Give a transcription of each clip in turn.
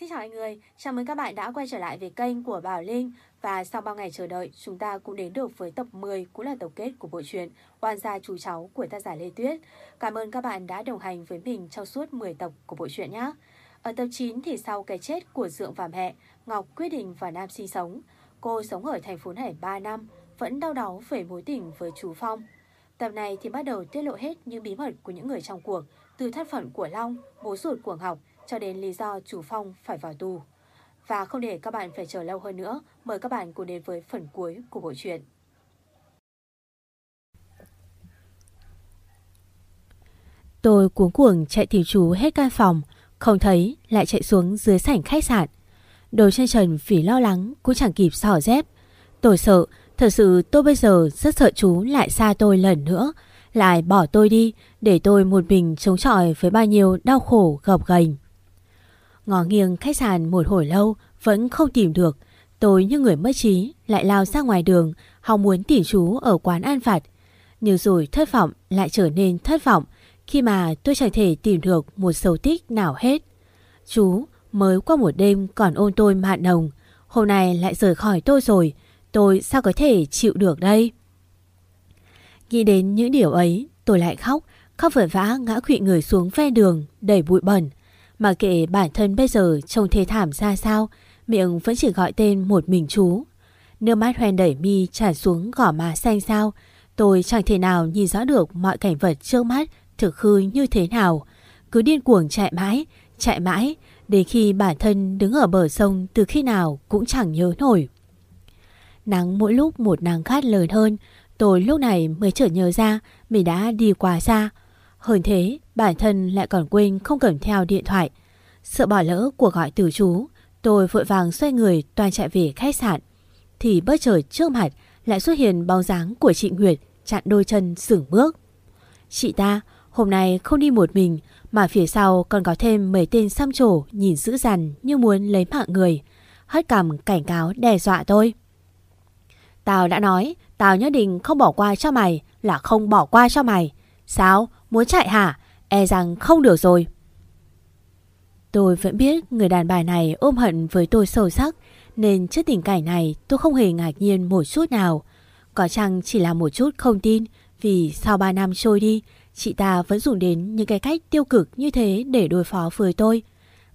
Xin chào mọi người, chào mừng các bạn đã quay trở lại với kênh của Bảo Linh. Và sau bao ngày chờ đợi, chúng ta cũng đến được với tập 10 cũng là tổng kết của bộ truyện Oan gia chú cháu của tác giả Lê Tuyết. Cảm ơn các bạn đã đồng hành với mình trong suốt 10 tập của bộ truyện nhé Ở tập 9 thì sau cái chết của Dượng và mẹ, Ngọc quyết định vào Nam sinh sống Cô sống ở thành phố này 3 năm, vẫn đau đáu về mối tình với chú Phong. Tập này thì bắt đầu tiết lộ hết những bí mật của những người trong cuộc Từ thất phận của Long, bố ruột của Ngọc cho đến lý do chủ Phong phải vào tù. Và không để các bạn phải chờ lâu hơn nữa, mời các bạn cùng đến với phần cuối của bộ truyện. Tôi cuống cuồng chạy tìm chú hết căn phòng, không thấy lại chạy xuống dưới sảnh khách sạn. Đồ chân trần vì lo lắng cũng chẳng kịp xỏ dép. Tôi sợ, thật sự tôi bây giờ rất sợ chú lại xa tôi lần nữa, lại bỏ tôi đi để tôi một mình chống chọi với bao nhiêu đau khổ gập ghềnh. Ngó nghiêng khách sạn một hồi lâu, Vẫn không tìm được. Tôi như người mất trí, Lại lao ra ngoài đường, Hòng muốn tìm chú ở quán ăn phạt Nhưng rồi thất vọng, lại trở nên thất vọng, Khi mà tôi chẳng thể tìm được Một dấu tích nào hết. Chú, mới qua một đêm còn ôn tôi mạn nồng. Hôm nay lại rời khỏi tôi rồi, Tôi sao có thể chịu được đây? Nghĩ đến những điều ấy, Tôi lại khóc Khóc vội vã ngã quỵ người xuống ve đường, Đầy bụi bẩn mà kệ bản thân bây giờ trông thê thảm ra sao, miệng vẫn chỉ gọi tên một mình chú. Nước mắt hoen đẩy mi tràn xuống gỏ má xanh sao, tôi chẳng thể nào nhìn rõ được mọi cảnh vật trước mắt thực hư như thế nào. Cứ điên cuồng chạy mãi, chạy mãi, đến khi bản thân đứng ở bờ sông từ khi nào cũng chẳng nhớ nổi. Nắng mỗi lúc một nắng khát lớn hơn, tôi lúc này mới chợt nhớ ra mình đã đi quá xa. Hơn thế, bản thân lại còn quên không cầm theo điện thoại. Sợ bỏ lỡ cuộc gọi từ chú, tôi vội vàng xoay người toàn chạy về khách sạn. Thì bất chợt trước mặt lại xuất hiện bóng dáng của chị Nguyệt chặn đôi chân sửng bước. Chị ta hôm nay không đi một mình mà phía sau còn có thêm mấy tên xăm trổ nhìn dữ dằn như muốn lấy mạng người. Hất cầm cảnh cáo đe dọa tôi. Tao đã nói, tao nhất định không bỏ qua cho mày là không bỏ qua cho mày. Sao? Muốn chạy hả? E rằng không được rồi. Tôi vẫn biết người đàn bà này ôm hận với tôi sâu sắc nên trước tình cảnh này tôi không hề ngạc nhiên một chút nào. Có chăng chỉ là một chút không tin vì sau 3 năm trôi đi chị ta vẫn dùng đến những cái cách tiêu cực như thế để đối phó với tôi.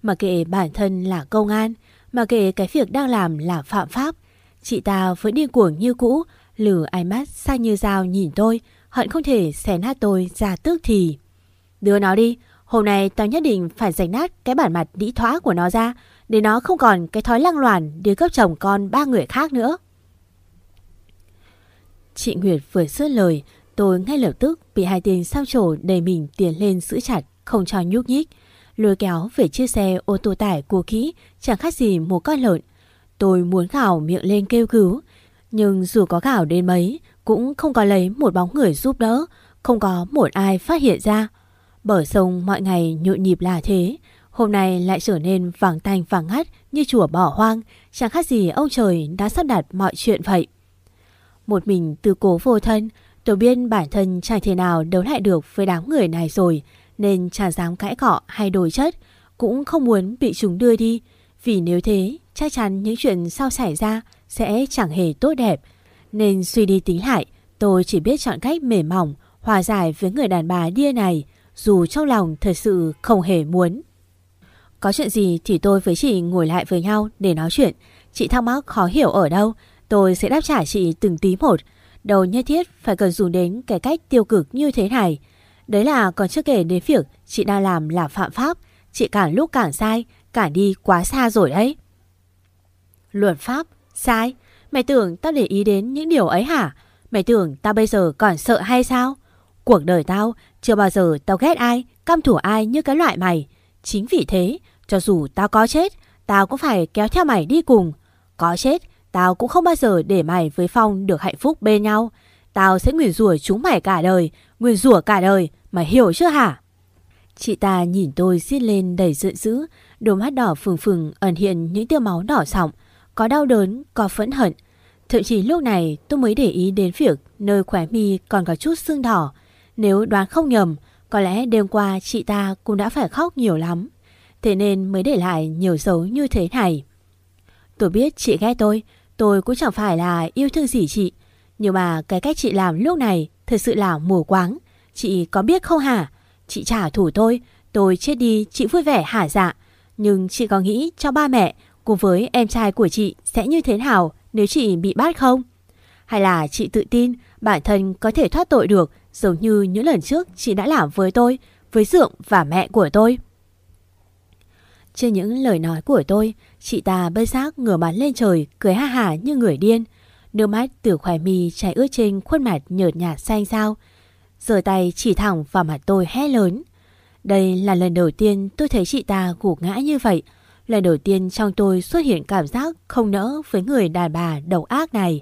Mà kệ bản thân là công an, mà kệ cái việc đang làm là phạm pháp. Chị ta vẫn điên cuồng như cũ, lử ánh mắt sang như dao nhìn tôi, hận không thể xé nát tôi ra tước thì. Đưa nó đi, hôm nay tao nhất định phải giành nát cái bản mặt đĩ thoá của nó ra, để nó không còn cái thói lăng loàn đi cướp chồng con ba người khác nữa. Chị Nguyệt vừa dứt lời, tôi ngay lập tức bị hai tên sao trổ đầy mình tiến lên giữ chặt, không cho nhúc nhích. Lôi kéo về chiếc xe ô tô tải của kỹ, chẳng khác gì một con lợn. Tôi muốn gào miệng lên kêu cứu, nhưng dù có gào đến mấy, cũng không có lấy một bóng người giúp đỡ, không có một ai phát hiện ra. Bờ sông mọi ngày nhộn nhịp là thế, hôm nay lại trở nên vàng tanh vàng ngắt như chùa bỏ hoang, chẳng khác gì ông trời đã sắp đặt mọi chuyện vậy. Một mình từ cố vô thân, tôi biết bản thân chẳng thể nào đấu lại được với đám người này rồi, nên chẳng dám cãi cọ hay đổi chất, cũng không muốn bị chúng đưa đi, vì nếu thế chắc chắn những chuyện sau xảy ra sẽ chẳng hề tốt đẹp. Nên suy đi tính lại, tôi chỉ biết chọn cách mềm mỏng, hòa giải với người đàn bà điên này, dù trong lòng thật sự không hề muốn. Có chuyện gì thì tôi với chị ngồi lại với nhau để nói chuyện. Chị thắc mắc khó hiểu ở đâu, tôi sẽ đáp trả chị từng tí một. Đầu nhất thiết phải cần dùng đến cái cách tiêu cực như thế này. Đấy là còn chưa kể đến việc chị đang làm là phạm pháp. Chị càng lúc càng sai, càng đi quá xa rồi đấy. Luật pháp? Sai? Mày tưởng tao để ý đến những điều ấy hả? Mày tưởng tao bây giờ còn sợ hay sao? Cuộc đời tao chưa bao giờ tao ghét ai, căm thủ ai như cái loại mày. Chính vì thế, cho dù tao có chết, tao cũng phải kéo theo mày đi cùng. Có chết, tao cũng không bao giờ để mày với Phong được hạnh phúc bên nhau. Tao sẽ nguyền rủa chúng mày cả đời, nguyền rủa cả đời, mày hiểu chưa hả? Chị ta nhìn tôi xiết lên đầy giận dữ, đôi mắt đỏ phừng phừng ẩn hiện những tia máu đỏ sọng, có đau đớn, có phẫn hận. Thậm chí lúc này tôi mới để ý đến việc nơi khóe mi còn có chút sưng đỏ. Nếu đoán không nhầm, có lẽ đêm qua chị ta cũng đã phải khóc nhiều lắm. Thế nên mới để lại nhiều dấu như thế này Tôi biết chị ghét tôi Tôi cũng chẳng phải là yêu thương gì chị Nhưng mà cái cách chị làm lúc này Thật sự là mù quáng Chị có biết không hả Chị trả thù tôi Tôi chết đi chị vui vẻ hả dạ Nhưng chị có nghĩ cho ba mẹ Cùng với em trai của chị sẽ như thế nào Nếu chị bị bắt không Hay là chị tự tin bản thân có thể thoát tội được Giống như những lần trước chị đã làm với tôi Với Dượng và mẹ của tôi trên những lời nói của tôi, chị ta bất giác ngửa mặt lên trời, cười ha hả như người điên. Nước mắt từ khỏe mi chảy ướt trên khuôn mặt nhợt nhạt xanh xao. Giờ tay chỉ thẳng vào mặt tôi hét lớn. Đây là lần đầu tiên tôi thấy chị ta gục ngã như vậy. Lần đầu tiên trong tôi xuất hiện cảm giác không nỡ với người đàn bà độc ác này.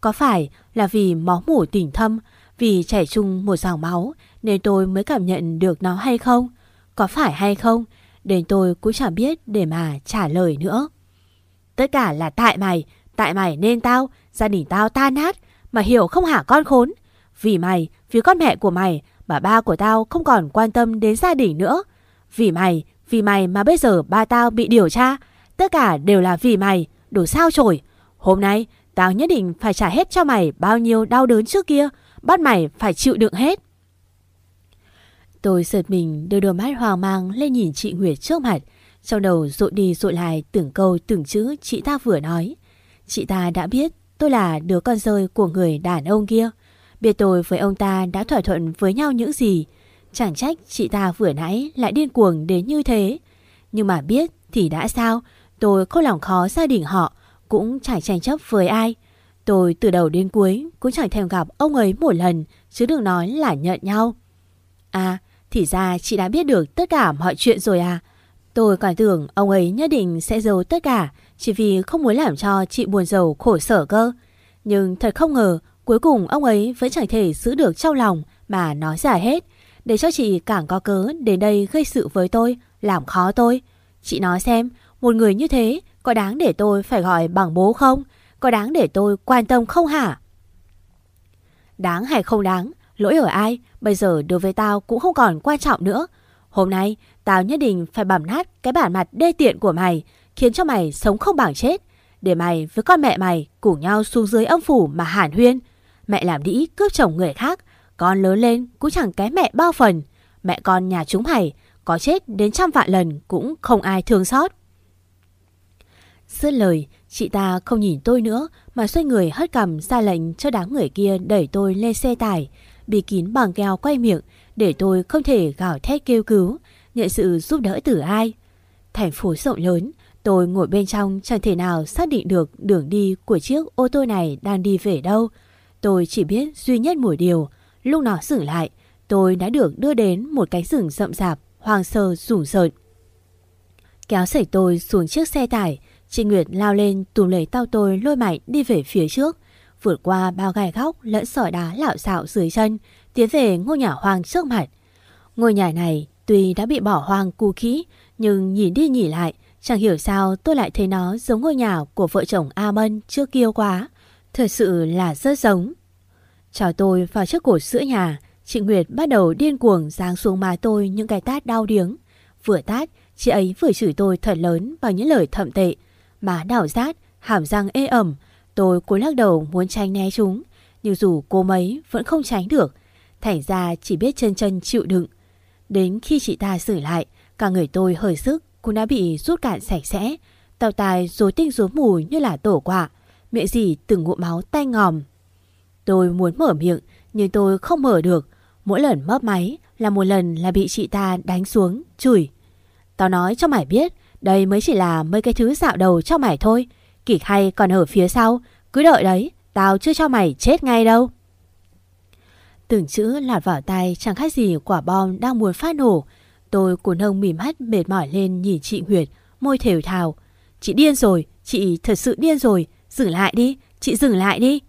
Có phải là vì máu mủ tình thâm, vì chảy chung một dòng máu nên tôi mới cảm nhận được nó hay không? Có phải hay không? Đến tôi cũng chẳng biết để mà trả lời nữa. Tất cả là tại mày, tại mày nên tao, gia đình tao tan nát, mà hiểu không hả con khốn. Vì mày, vì con mẹ của mày, bà ba của tao không còn quan tâm đến gia đình nữa. Vì mày, vì mày mà bây giờ ba tao bị điều tra, tất cả đều là vì mày, đủ sao chổi. Hôm nay, tao nhất định phải trả hết cho mày bao nhiêu đau đớn trước kia, bắt mày phải chịu đựng hết. Tôi sợt mình đưa đôi mắt hoang mang lên nhìn chị Nguyệt trước mặt. Trong đầu rội đi rội lại từng câu từng chữ chị ta vừa nói. Chị ta đã biết tôi là đứa con rơi của người đàn ông kia. Biết tôi với ông ta đã thỏa thuận với nhau những gì. Chẳng trách chị ta vừa nãy lại điên cuồng đến như thế. Nhưng mà biết thì đã sao. Tôi không lòng khó gia đình họ. Cũng chẳng tranh chấp với ai. Tôi từ đầu đến cuối cũng chẳng thèm gặp ông ấy một lần. Chứ đừng nói là nhận nhau. À thì ra chị đã biết được tất cả mọi chuyện rồi à Tôi còn tưởng ông ấy nhất định sẽ giấu tất cả, Chỉ vì không muốn làm cho chị buồn giàu khổ sở cơ Nhưng thật không ngờ, Cuối cùng ông ấy vẫn chẳng thể giữ được trong lòng Mà nói ra hết để cho chị càng có cớ đến đây gây sự với tôi, Làm khó tôi. Chị nói xem, Một người như thế Có đáng để tôi phải gọi bằng bố không? Có đáng để tôi quan tâm không hả? Đáng hay không đáng, Lỗi ở ai, Bây giờ đối với tao cũng không còn quan trọng nữa. Hôm nay, tao nhất định phải bầm nát Cái bản mặt đê tiện của mày, Khiến cho mày sống không bằng chết. Để mày với con mẹ mày cùng nhau xuống dưới âm phủ mà hàn huyên. Mẹ làm đĩ cướp chồng người khác con lớn lên cũng chẳng kém mẹ bao phần Mẹ con nhà chúng mày Có chết đến trăm vạn lần cũng không ai thương xót Dứt lời Chị ta không nhìn tôi nữa Mà xoay người hất cầm ra lệnh cho đám người kia đẩy tôi lên xe tải bị kín bằng keo quay miệng để tôi không thể gào thét kêu cứu, nhận sự giúp đỡ từ ai. Thành phố rộng lớn, tôi ngồi bên trong chẳng thể nào xác định được đường đi của chiếc ô tô này đang đi về đâu. Tôi chỉ biết duy nhất một điều, lúc nó dừng lại, tôi đã được đưa đến một cánh rừng rậm rạp, hoang sơ rủ rợn. Kéo sẩy tôi xuống chiếc xe tải, Chị Nguyệt lao lên tùm lấy tao tôi lôi mạnh đi về phía trước vượt qua bao gai góc lẫn sỏi đá lạo xạo dưới chân, tiến về ngôi nhà hoang trước mặt. Ngôi nhà này tuy đã bị bỏ hoang cu kỹ, nhưng nhìn đi nhìn lại, chẳng hiểu sao tôi lại thấy nó giống ngôi nhà của vợ chồng A Mân trước kia quá. Thật sự là rất giống. Chào tôi vào trước cổ sữa nhà, chị Nguyệt bắt đầu điên cuồng giáng xuống má tôi những cái tát đau điếng. Vừa tát, chị ấy vừa chửi tôi thật lớn bằng những lời thậm tệ. Má đảo rát, hàm răng ê ẩm, Tôi cố lắc đầu muốn tránh né chúng, nhưng dù cô mấy vẫn không tránh được. Thành ra chỉ biết chân chân chịu đựng. Đến khi chị ta xử lại, cả người tôi hơi sức cũng đã bị rút cạn sạch sẽ. Tàu tài rối tinh rối mù như là tổ quả, miệng gì từng ngụm máu tay ngòm. Tôi muốn mở miệng, nhưng tôi không mở được. Mỗi lần mấp máy là một lần là bị chị ta đánh xuống, chửi. Tao nói cho mày biết, đây mới chỉ là mấy cái thứ dạo đầu cho mày thôi. Kịch hay còn ở phía sau Cứ đợi đấy Tao chưa cho mày chết ngay đâu Từng chữ lọt vào tay chẳng khác gì quả bom đang muốn phát nổ. Tôi cuốn hông mỉm hắt mệt mỏi lên nhìn chị Nguyệt, môi thều thào. Chị điên rồi, chị thật sự điên rồi, dừng lại đi, chị dừng lại đi.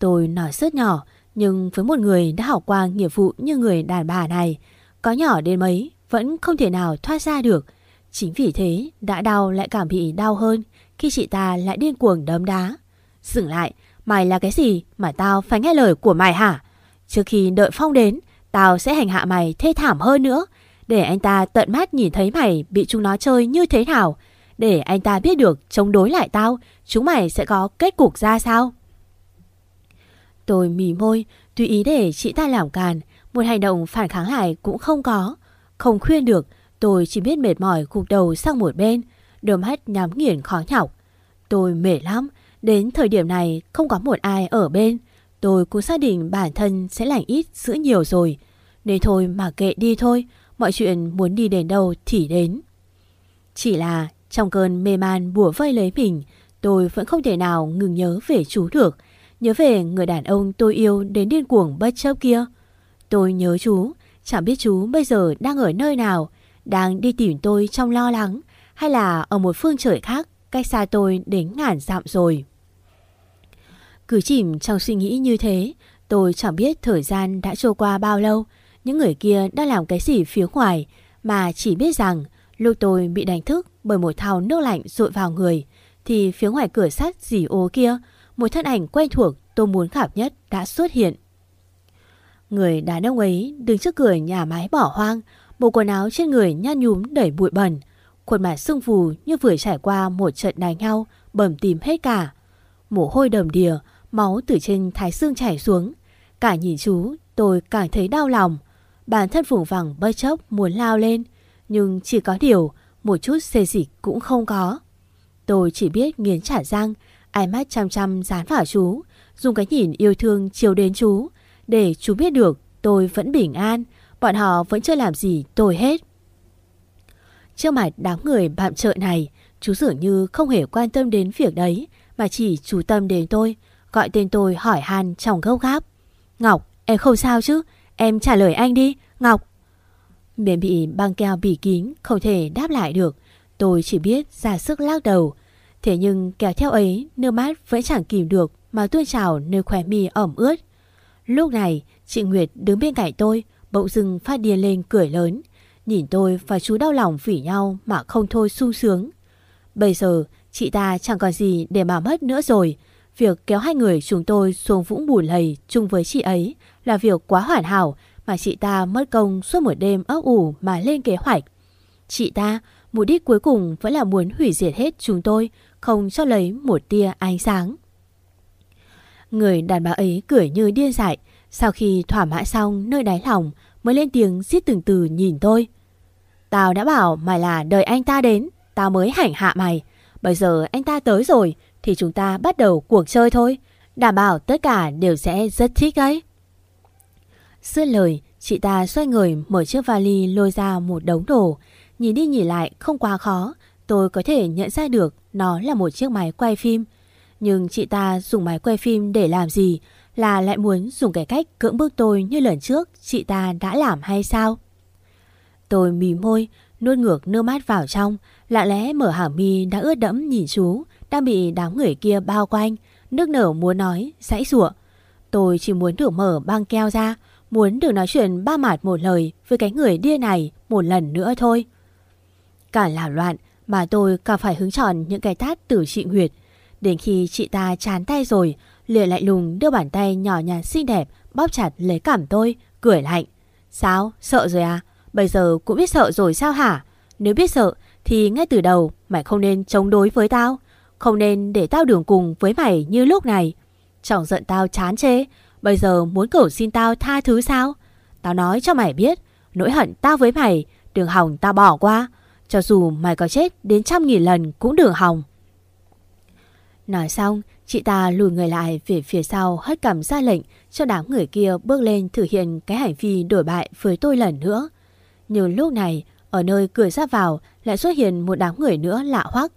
Tôi nói rất nhỏ, nhưng với một người đã học qua nghiệp vụ như người đàn bà này, có nhỏ đến mấy vẫn không thể nào thoát ra được. Chính vì thế, đã đau lại cảm bị đau hơn khi chị ta lại điên cuồng đấm đá. Dừng lại, mày là cái gì mà tao phải nghe lời của mày hả? Trước khi đợi Phong đến, tao sẽ hành hạ mày thê thảm hơn nữa. Để anh ta tận mắt nhìn thấy mày bị chúng nó chơi như thế nào. Để anh ta biết được chống đối lại tao, chúng mày sẽ có kết cục ra sao? Tôi mỉ môi, tùy ý để chị ta làm càn. Một hành động phản kháng lại cũng không có. Không khuyên được, tôi chỉ biết mệt mỏi gục đầu sang một bên, đôi mắt nhắm nghiền khó nhọc. Tôi mệt lắm, đến thời điểm này không có một ai ở bên. Tôi cũng xác định bản thân sẽ lành ít giữ nhiều rồi. Nên thôi mà kệ đi thôi, mọi chuyện muốn đi đến đâu thì đến. Chỉ là trong cơn mê man bùa vây lấy mình, tôi vẫn không thể nào ngừng nhớ về chú được. Nhớ về người đàn ông tôi yêu đến điên cuồng bất chấp kia. Tôi nhớ chú, chẳng biết chú bây giờ đang ở nơi nào, đang đi tìm tôi trong lo lắng, hay là ở một phương trời khác, cách xa tôi đến ngàn dặm rồi. Cứ chìm trong suy nghĩ như thế, tôi chẳng biết thời gian đã trôi qua bao lâu, những người kia đang làm cái gì phía ngoài, mà chỉ biết rằng lúc tôi bị đánh thức bởi một thao nước lạnh rội vào người, thì phía ngoài cửa sắt dì ô kia, một thân ảnh quen thuộc tôi muốn gặp nhất đã xuất hiện. Người đàn ông ấy đứng trước cửa nhà máy bỏ hoang, bộ quần áo trên người nhăn nhúm đẩy bụi bẩn, khuôn mặt sưng phù như vừa trải qua một trận đánh nhau, bầm tím hết cả. Mồ hôi đầm đìa, máu từ trên thái xương chảy xuống. Cả nhìn chú, tôi càng thấy đau lòng. Bản thân vùng vằng bơi chốc muốn lao lên, nhưng chỉ có điều một chút xê dịch cũng không có. Tôi chỉ biết nghiến trả răng, ánh mắt chăm chăm dán vào chú, dùng cái nhìn yêu thương chiều đến chú, để chú biết được tôi vẫn bình an, bọn họ vẫn chưa làm gì tôi hết. Trước mặt đám người bạm trợ này, chú dường như không hề quan tâm đến việc đấy, mà chỉ chú tâm đến tôi, gọi tên tôi hỏi han trong gốc gáp. Ngọc, em không sao chứ? Em trả lời anh đi, Ngọc. Miệng bị băng keo bỉ kín, không thể đáp lại được. Tôi chỉ biết ra sức lắc đầu. Thế nhưng kéo theo ấy, nước mắt vẫn chẳng kìm được mà tuôn trào nơi khóe mi ẩm ướt. Lúc này, chị Nguyệt đứng bên cạnh tôi, bỗng dưng phát điên lên cười lớn. Nhìn tôi và chú đau lòng vỉ nhau mà không thôi sung sướng. Bây giờ, chị ta chẳng còn gì để mà mất nữa rồi. Việc kéo hai người chúng tôi xuống vũng bùn lầy chung với chị ấy là việc quá hoàn hảo mà chị ta mất công suốt một đêm ấp ủ mà lên kế hoạch. Chị ta, mục đích cuối cùng vẫn là muốn hủy diệt hết chúng tôi, không cho lấy một tia ánh sáng. Người đàn bà ấy cười như điên dại, sau khi thỏa mãn xong nơi đáy lòng mới lên tiếng giết từng từ nhìn tôi. Tao đã bảo mày là đợi anh ta đến, tao mới hành hạ mày. Bây giờ anh ta tới rồi thì chúng ta bắt đầu cuộc chơi thôi. Đảm bảo tất cả đều sẽ rất thích ấy. Xưa lời, chị ta xoay người mở chiếc vali lôi ra một đống đồ. Nhìn đi nhìn lại không quá khó, tôi có thể nhận ra được nó là một chiếc máy quay phim. Nhưng chị ta dùng máy quay phim để làm gì? Là lại muốn dùng cái cách cưỡng bức tôi như lần trước chị ta đã làm hay sao? Tôi mì môi, nuốt ngược nước mắt vào trong, lạ lẽ mở hàm mi đã ướt đẫm nhìn chú, đang bị đám người kia bao quanh, nước nở muốn nói, sãy sủa. Tôi chỉ muốn được mở băng keo ra, muốn được nói chuyện ba mạt một lời với cái người điên này một lần nữa thôi. Cả là loạn mà tôi càng phải hứng tròn những cái tát từ chị Nguyệt. Đến khi chị ta chán tay rồi, liền lại lùng đưa bàn tay nhỏ nhắn xinh đẹp bóp chặt lấy cảm tôi, cười lạnh. Sao? Sợ rồi à? Bây giờ cũng biết sợ rồi sao hả? Nếu biết sợ thì ngay từ đầu mày không nên chống đối với tao. Không nên để tao đường cùng với mày như lúc này. Chẳng giận tao chán chê. Bây giờ muốn cầu xin tao tha thứ sao? Tao nói cho mày biết. Nỗi hận tao với mày đừng hỏng tao bỏ qua. Cho dù mày có chết đến trăm nghìn lần cũng đừng hỏng. Nói xong, chị ta lùi người lại về phía sau hất cầm ra lệnh cho đám người kia bước lên thực hiện cái hành vi đổi bại với tôi lần nữa. Nhưng lúc này, ở nơi cửa ra vào lại xuất hiện một đám người nữa lạ hoắc.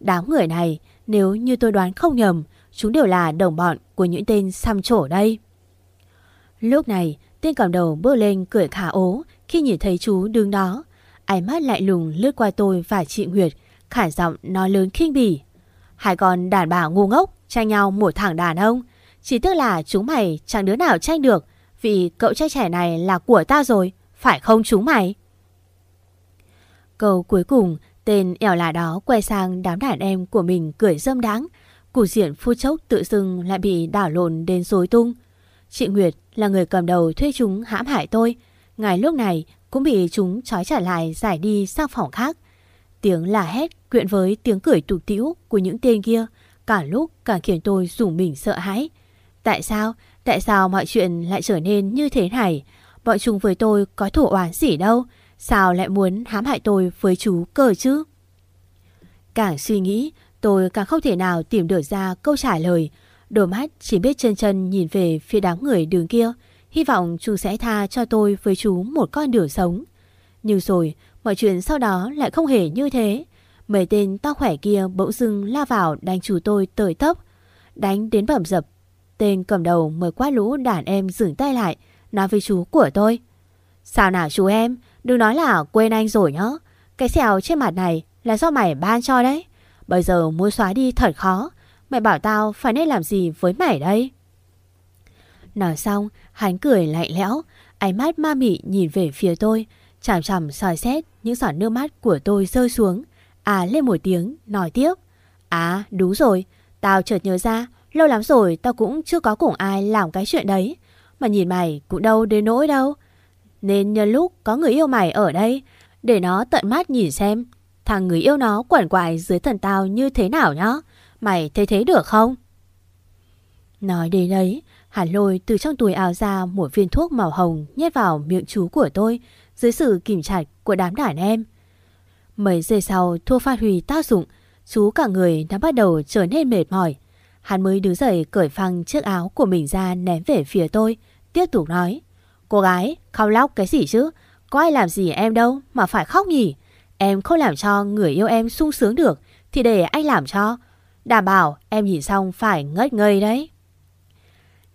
Đám người này, nếu như tôi đoán không nhầm, chúng đều là đồng bọn của những tên xăm trổ đây. Lúc này, tên cầm đầu bước lên cười khả ố khi nhìn thấy chú đứng đó. Ánh mắt lại lùng lướt qua tôi và chị Nguyệt, khả giọng nói lớn khinh bỉ. Hai con đàn bà ngu ngốc tranh nhau một thằng đàn ông. Chỉ tức là chúng mày chẳng đứa nào tranh được vì cậu trai trẻ này là của ta rồi, phải không chúng mày? Câu cuối cùng, tên ẻo là đó quay sang đám đàn em của mình cười dâm đáng. Củ diện phu chốc tự dưng lại bị đảo lộn đến rối tung. Chị Nguyệt là người cầm đầu thuê chúng hãm hại tôi. Ngài lúc này cũng bị chúng trói trả lại giải đi sang phòng khác. Tiếng là hét quyện với tiếng cười tục tĩu của những tên kia cả lúc càng khiến tôi rùng mình sợ hãi. Tại sao? Tại sao mọi chuyện lại trở nên như thế này? Bọn chúng với tôi có thủ oán gì đâu? Sao lại muốn hãm hại tôi với chú cờ chứ? Càng suy nghĩ, tôi càng không thể nào tìm được ra câu trả lời. Đôi mắt chỉ biết chân chân nhìn về phía đám người đường kia. Hy vọng chú sẽ tha cho tôi với chú một con đường sống. Nhưng rồi, mọi chuyện sau đó lại không hề như thế. Mấy tên to khỏe kia bỗng dưng la vào đánh chú tôi tới tốc. Đánh đến bẩm dập. Tên cầm đầu mới quát lũ đàn em dừng tay lại, nói với chú của tôi. Sao nào chú em, đừng nói là quên anh rồi nhá. Cái xèo trên mặt này là do mày ban cho đấy. Bây giờ muốn xóa đi thật khó. Mày bảo tao phải nên làm gì với mày đây? Nói xong, hắn cười lạnh lẽo, ánh mắt ma mị nhìn về phía tôi, chằm chằm soi xét những giọt nước mắt của tôi rơi xuống. À lên một tiếng, nói tiếp. À đúng rồi, tao chợt nhớ ra, lâu lắm rồi tao cũng chưa có cùng ai làm cái chuyện đấy. Mà nhìn mày cũng đâu đến nỗi đâu. Nên nhân lúc có người yêu mày ở đây, để nó tận mắt nhìn xem thằng người yêu nó quẩn quại dưới thần tao như thế nào nhá. Mày thấy thế được không? Nói đến đấy, Hàn lôi từ trong túi áo ra một viên thuốc màu hồng nhét vào miệng chú của tôi dưới sự kìm chặt của đám đàn em. Mấy giây sau thuốc phát huy tác dụng, chú cả người đã bắt đầu trở nên mệt mỏi. Hắn mới đứng dậy cởi phăng chiếc áo của mình ra ném về phía tôi, tiếp tục nói. Cô gái, khóc lóc cái gì chứ? Có ai làm gì em đâu mà phải khóc nhỉ? Em không làm cho người yêu em sung sướng được thì để anh làm cho. Đảm bảo em nhìn xong phải ngất ngây đấy.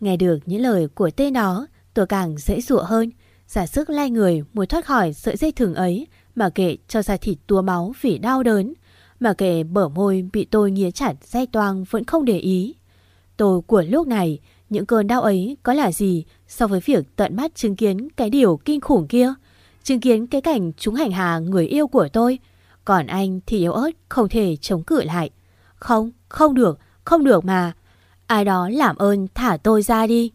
Nghe được những lời của tên đó, tôi càng dễ dụa hơn. Giả sức lai người muốn thoát khỏi sợi dây thừng ấy mà kệ cho da thịt tua máu vì đau đớn. Mà kệ bở môi bị tôi nghiến chặt dây toang vẫn không để ý. Tôi của lúc này, những cơn đau ấy có là gì so với việc tận mắt chứng kiến cái điều kinh khủng kia? Chứng kiến cái cảnh chúng hành hạ người yêu của tôi. Còn anh thì yếu ớt không thể chống cự lại. Không, không được, không được mà. Ai đó làm ơn thả tôi ra đi.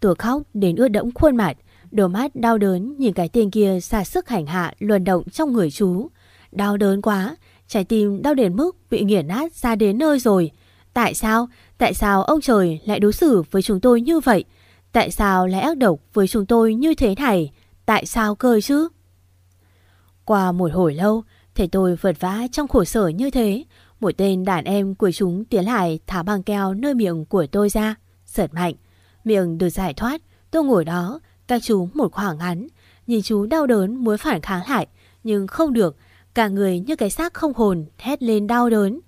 Tôi khóc đến ướt đẫm khuôn mặt. Đôi mắt đau đớn nhìn cái tên kia xa sức hành hạ luồn động trong người chú. Đau đớn quá, trái tim đau đến mức bị nghiền nát ra đến nơi rồi. Tại sao? Tại sao ông trời lại đối xử với chúng tôi như vậy? Tại sao lại ác độc với chúng tôi như thế này? Tại sao cơ chứ? Qua một hồi lâu, thấy tôi vật vã trong khổ sở như thế. Một tên đàn em của chúng tiến lại thả băng keo nơi miệng của tôi ra. sợt mạnh. Miệng được giải thoát. Tôi ngồi đó, các chú một khoảng ngắn. Nhìn chú đau đớn muốn phản kháng lại. Nhưng không được. Cả người như cái xác không hồn hét lên đau đớn.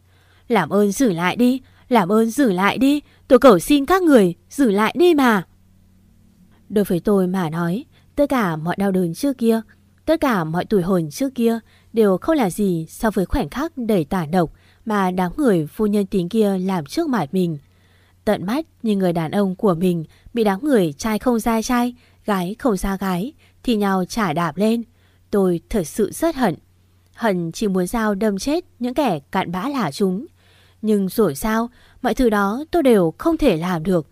Làm ơn giữ lại đi. Làm ơn giữ lại đi. Tôi cầu xin các người giữ lại đi mà. Đối với tôi mà nói, Tất cả mọi đau đớn trước kia, tất cả mọi tuổi hồn trước kia đều không là gì so với khoảnh khắc đầy tả độc mà đám người phu nhân tính kia làm trước mặt mình. Tận mắt như người đàn ông của mình bị đám người trai không ra trai, gái không ra gái thì nhau trả đạp lên. Tôi thật sự rất hận. Hận chỉ muốn dao đâm chết những kẻ cạn bã là chúng. Nhưng rồi sao, mọi thứ đó tôi đều không thể làm được.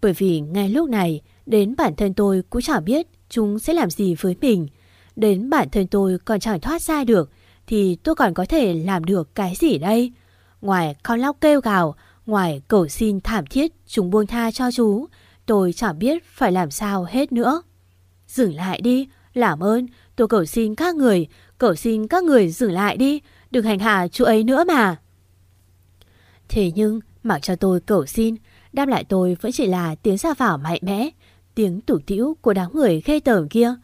Bởi vì ngay lúc này, đến bản thân tôi cũng chẳng biết chúng sẽ làm gì với mình. Đến bản thân tôi còn chẳng thoát ra được, thì tôi còn có thể làm được cái gì đây? Ngoài con lóc kêu gào, ngoài cầu xin thảm thiết chúng buông tha cho chú, tôi chẳng biết phải làm sao hết nữa. Dừng lại đi, làm ơn, tôi cầu xin các người, cầu xin các người dừng lại đi, đừng hành hạ chú ấy nữa mà. Thế nhưng, mặc cho tôi cầu xin, đáp lại tôi vẫn chỉ là tiếng ra vào mạnh mẽ, tiếng tủ tiễu của đám người khê tởm kia.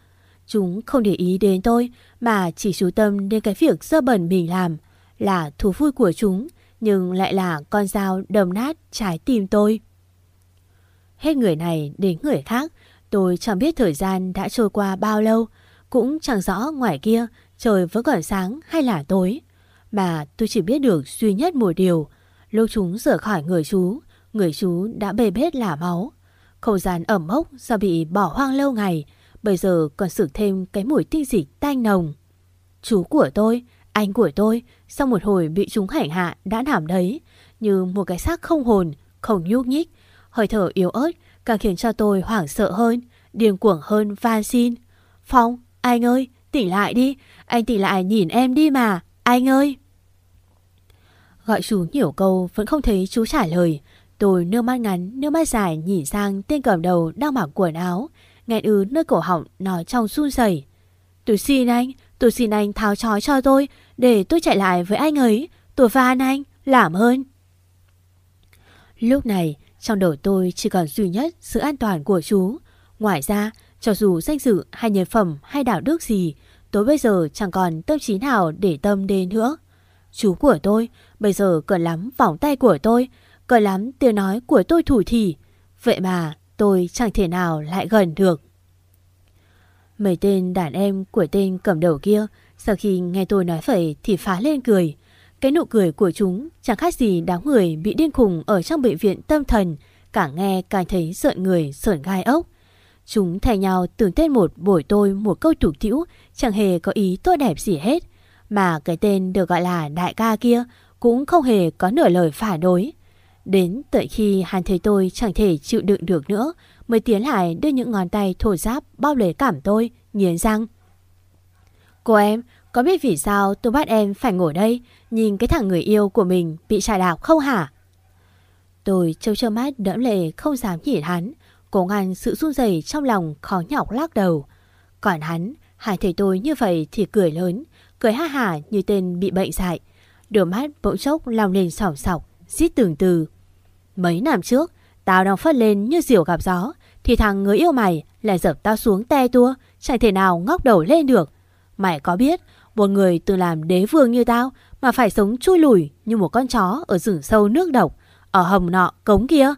Chúng không để ý đến tôi mà chỉ chú tâm đến cái việc dơ bẩn mình làm là thú vui của chúng nhưng lại là con dao đầm nát trái tim tôi. Hết người này đến người khác tôi chẳng biết thời gian đã trôi qua bao lâu cũng chẳng rõ ngoài kia trời vẫn còn sáng hay là tối. Mà tôi chỉ biết được duy nhất một điều lúc chúng rời khỏi người chú người chú đã bê bết là máu. Không gian ẩm mốc do bị bỏ hoang lâu ngày, bây giờ còn sử thêm cái mùi tinh dịch tanh nồng. Chú của tôi, anh của tôi, sau một hồi bị chúng hành hạ đã nằm đấy, như một cái xác không hồn, không nhúc nhích. Hơi thở yếu ớt càng khiến cho tôi hoảng sợ hơn, điên cuồng hơn van xin. Phong, Anh ơi, tỉnh lại đi. Anh tỉnh lại nhìn em đi mà. Anh ơi. Gọi chú nhiều câu vẫn không thấy chú trả lời. Tôi nước mắt ngắn, nước mắt dài nhìn sang tên cầm đầu đang mặc quần áo. Nghẹn ứ nơi cổ họng nói trong run rẩy. Tôi xin anh, tôi xin anh tháo trói cho tôi để tôi chạy lại với anh ấy. Tôi van anh, làm hơn. Lúc này, trong đầu tôi chỉ còn duy nhất sự an toàn của chú. Ngoài ra, cho dù danh dự hay nhân phẩm hay đạo đức gì, tôi bây giờ chẳng còn tâm trí nào để tâm đến nữa. Chú của tôi bây giờ cần lắm vòng tay của tôi, cần lắm tiếng nói của tôi thủ thỉ. Vậy mà tôi chẳng thể nào lại gần được. Mấy tên đàn em của tên cầm đầu kia sau khi nghe tôi nói vậy thì phá lên cười. Cái nụ cười của chúng chẳng khác gì đám người bị điên khùng ở trong bệnh viện tâm thần, càng nghe càng thấy sợ người, sợn gai ốc. Chúng thay nhau tưởng tên một bổi tôi một câu thủ tiễu chẳng hề có ý tốt đẹp gì hết. Mà cái tên được gọi là đại ca kia cũng không hề có nửa lời phản đối. Đến tận khi hắn thấy tôi chẳng thể chịu đựng được nữa mới tiến lại đưa những ngón tay thổ giáp bao lấy cảm tôi, nghiến răng. Cô em, có biết vì sao tôi bắt em phải ngồi đây nhìn cái thằng người yêu của mình bị trà đạp không hả? Tôi trâu trơ mắt đẫm lệ không dám nhìn hắn, cố ngăn sự run rẩy trong lòng khó nhọc lắc đầu. Còn hắn, hắn thấy tôi như vậy thì cười lớn, cười ha hả như tên bị bệnh dại. Đôi mắt bỗng chốc lòng lên sỏng sọc, giết từng từ. Mấy năm trước, tao đang phất lên như diều gặp gió, thì thằng người yêu mày lại dập tao xuống te tua, chẳng thể nào ngóc đầu lên được. Mày có biết, một người từng làm đế vương như tao mà phải sống chui lùi như một con chó ở rừng sâu nước độc, ở hầm nọ cống kia.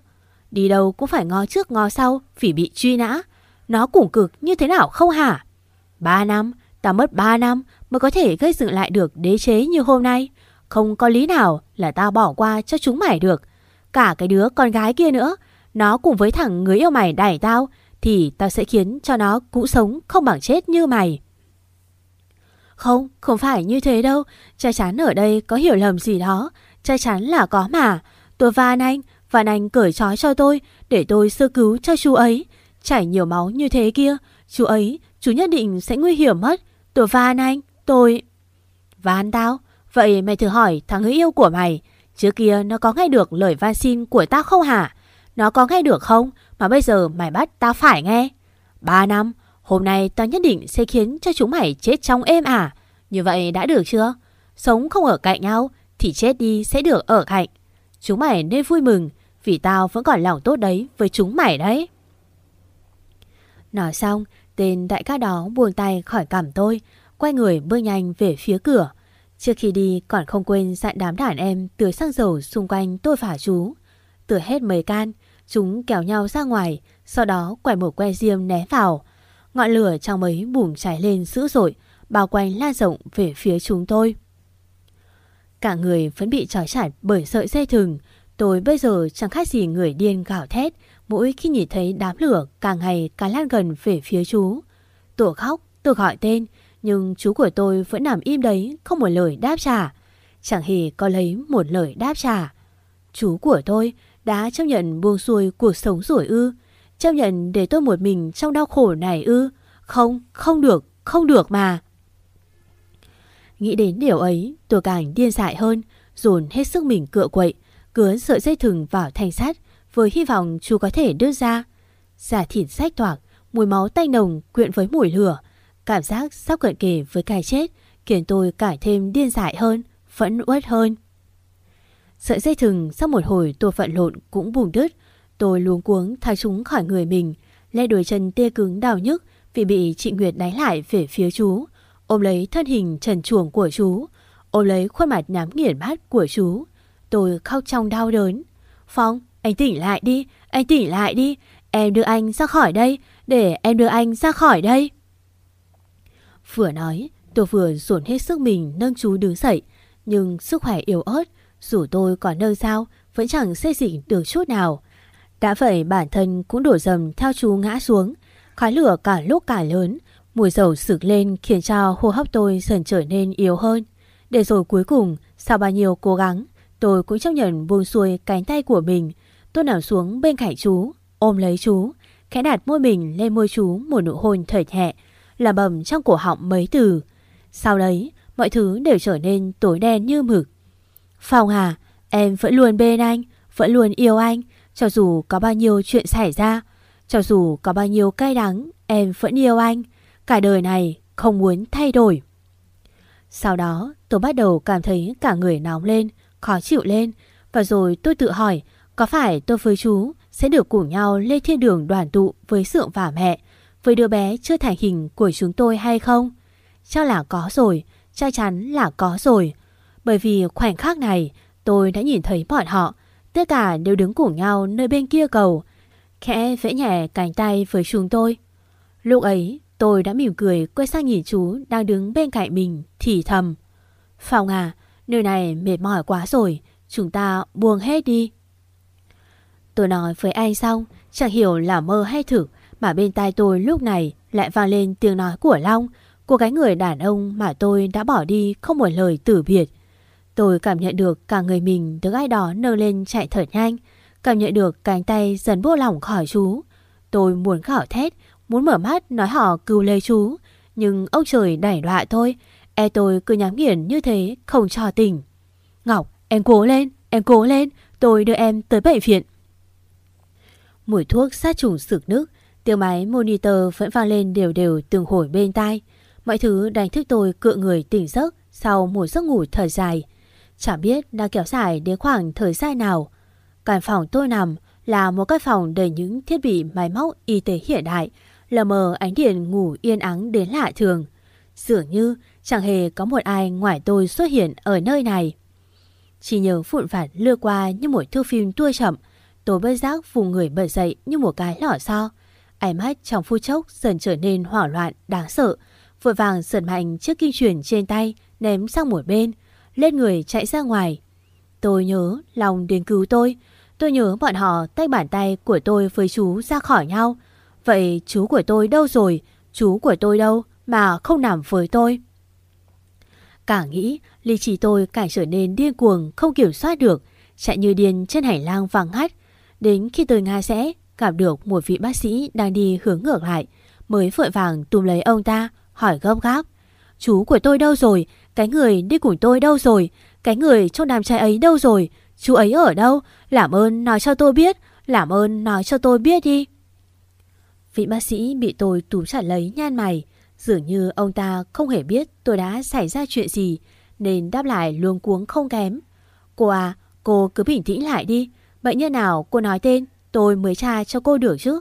Đi đâu cũng phải ngó trước ngó sau vì bị truy nã. Nó củng cực như thế nào không hả? Ba năm, tao mất ba năm mới có thể gây dựng lại được đế chế như hôm nay. Không có lý nào là tao bỏ qua cho chúng mày được. Cả cái đứa con gái kia nữa, nó cùng với thằng người yêu mày đẩy tao, thì tao sẽ khiến cho nó cũng sống không bằng chết như mày. Không, không phải như thế đâu. Chắc chắn ở đây có hiểu lầm gì đó. Chắc chắn là có mà. Tôi van anh, van anh cởi trói cho tôi để tôi sơ cứu cho chú ấy. Chảy nhiều máu như thế kia, chú ấy, chú nhất định sẽ nguy hiểm mất. Tôi van anh, tôi... Van tao? Vậy mày thử hỏi thằng người yêu của mày. Trước kia nó có nghe được lời van xin của tao không hả? Nó có nghe được không? Mà bây giờ mày bắt tao phải nghe. Ba năm, Hôm nay tao nhất định sẽ khiến cho chúng mày chết trong êm à. Như vậy đã được chưa? Sống không ở cạnh nhau thì chết đi sẽ được ở cạnh. Chúng mày nên vui mừng vì tao vẫn còn lòng tốt đấy với chúng mày đấy. Nói xong, tên đại ca đó buông tay khỏi cảm tôi, quay người bước nhanh về phía cửa. Trước khi đi còn không quên dặn đám đàn em tưới xăng dầu xung quanh tôi và chú. Tưới hết mấy can, chúng kéo nhau ra ngoài, sau đó quay một que diêm né vào. Ngọn lửa trong mấy bùng cháy lên dữ dội, bao quanh lan rộng về phía chúng tôi. Cả người vẫn bị trói chặt bởi sợi dây thừng. Tôi bây giờ chẳng khác gì người điên gào thét mỗi khi nhìn thấy đám lửa càng ngày càng lan gần về phía chú. Tôi khóc, tôi gọi tên, nhưng chú của tôi vẫn nằm im đấy, không một lời đáp trả. Chẳng hề có lấy một lời đáp trả. Chú của tôi đã chấp nhận buông xuôi cuộc sống rồi ư. Chấp nhận để tôi một mình trong đau khổ này ư? Không, không được, không được mà. Nghĩ đến điều ấy, tôi càng điên dại hơn, dồn hết sức mình cựa quậy, cứa sợi dây thừng vào thanh sắt với hy vọng chú có thể đưa ra. Giả thịt rách toạc, mùi máu tanh nồng quyện với mùi lửa, cảm giác sắp cận kề với cái chết khiến tôi càng thêm điên dại hơn, phẫn uất hơn. Sợi dây thừng sau một hồi tôi phận lộn cũng bùng đứt, Tôi luống cuống thay chúng khỏi người mình, lê đuổi chân tê cứng đau nhức vì bị chị Nguyệt đánh lại về phía chú, ôm lấy thân hình trần chuồng của chú, ôm lấy khuôn mặt nám nghiền mắt của chú. Tôi khóc trong đau đớn. Phong, anh tỉnh lại đi, anh tỉnh lại đi, em đưa anh ra khỏi đây, để em đưa anh ra khỏi đây. Vừa nói, tôi vừa dồn hết sức mình nâng chú đứng dậy, nhưng sức khỏe yếu ớt, dù tôi còn nâng sao, vẫn chẳng xây dịch được chút nào. Đã vậy bản thân cũng đổ dầm theo chú ngã xuống. Khói lửa cả lúc cả lớn. Mùi dầu sực lên khiến cho hô hấp tôi dần trở nên yếu hơn. Để rồi cuối cùng, sau bao nhiêu cố gắng, tôi cũng chấp nhận buông xuôi cánh tay của mình. Tôi nằm xuống bên cạnh chú, ôm lấy chú, khẽ đặt môi mình lên môi chú một nụ hôn thời nhẹ là bầm trong cổ họng mấy từ. Sau đấy, mọi thứ đều trở nên tối đen như mực. Phong à, em vẫn luôn bên anh, vẫn luôn yêu anh, cho dù có bao nhiêu chuyện xảy ra, cho dù có bao nhiêu cay đắng, em vẫn yêu anh. Cả đời này không muốn thay đổi. Sau đó tôi bắt đầu cảm thấy cả người nóng lên, khó chịu lên. Và rồi tôi tự hỏi có phải tôi với chú sẽ được cùng nhau lên thiên đường đoàn tụ với Sượng và mẹ, với đứa bé chưa thành hình của chúng tôi hay không? Chắc là có rồi, chắc chắn là có rồi. Bởi vì khoảnh khắc này tôi đã nhìn thấy bọn họ, tất cả đều đứng cùng nhau nơi bên kia cầu, khẽ vẽ nhẹ cánh tay với chúng tôi. Lúc ấy tôi đã mỉm cười quay sang nhìn chú đang đứng bên cạnh mình thì thầm. Phòng à, nơi này mệt mỏi quá rồi, chúng ta buông hết đi. Tôi nói với anh xong, chẳng hiểu là mơ hay thực mà bên tai tôi lúc này lại vang lên tiếng nói của Long, của cái người đàn ông mà tôi đã bỏ đi không một lời tử biệt. Tôi cảm nhận được cả người mình được ai đó nâng lên chạy thật nhanh, cảm nhận được cánh tay dần buông lỏng khỏi chú. Tôi muốn khảo thét, muốn mở mắt nói họ cứu lấy chú, nhưng ông trời đẩy đọa thôi. e tôi cứ nhắm nghiền như thế không cho tỉnh. Ngọc, em cố lên, em cố lên, tôi đưa em tới bệnh viện. Mùi thuốc sát trùng sực nước, tiếng máy monitor vẫn vang lên đều đều từng hồi bên tai. Mọi thứ đánh thức tôi cựa người tỉnh giấc sau một giấc ngủ thời dài. Chẳng biết đã kéo dài đến khoảng thời gian nào. Căn phòng tôi nằm là một căn phòng đầy những thiết bị máy móc y tế hiện đại, lờ mờ ánh điện ngủ yên ắng đến lạ thường. Dường như chẳng hề có một ai ngoài tôi xuất hiện ở nơi này. Chỉ nhớ phụn vặt lưa qua như một thước phim tua chậm, tôi bất giác vùng người bật dậy như một cái lỏ xo. Ánh mắt trong phút chốc dần trở nên hoảng loạn, đáng sợ, vội vàng giật mạnh chiếc kim truyền trên tay, ném sang một bên, lên người chạy ra ngoài. Tôi nhớ lòng đến cứu tôi, tôi nhớ bọn họ tách bàn tay của tôi với chú ra khỏi nhau. Vậy chú của tôi đâu rồi? Chú của tôi đâu mà không nằm với tôi? Càng nghĩ, lý trí tôi càng trở nên điên cuồng không kiểm soát được, chạy như điên trên hành lang vàng hắt. Đến khi tôi ngã rẽ, gặp được một vị bác sĩ đang đi hướng ngược lại, mới vội vàng túm lấy ông ta, hỏi gấp gáp. Chú của tôi đâu rồi? Cái người đi cùng tôi đâu rồi? Cái người trong đám trai ấy đâu rồi? Chú ấy ở đâu? Làm ơn nói cho tôi biết, làm ơn nói cho tôi biết đi. Vị bác sĩ bị tôi túm chặt lấy nhan mày, dường như ông ta không hề biết tôi đã xảy ra chuyện gì, nên đáp lại luống cuống không kém. Cô à, cô cứ bình tĩnh lại đi, bệnh nhân nào cô nói tên, tôi mới tra cho cô được chứ.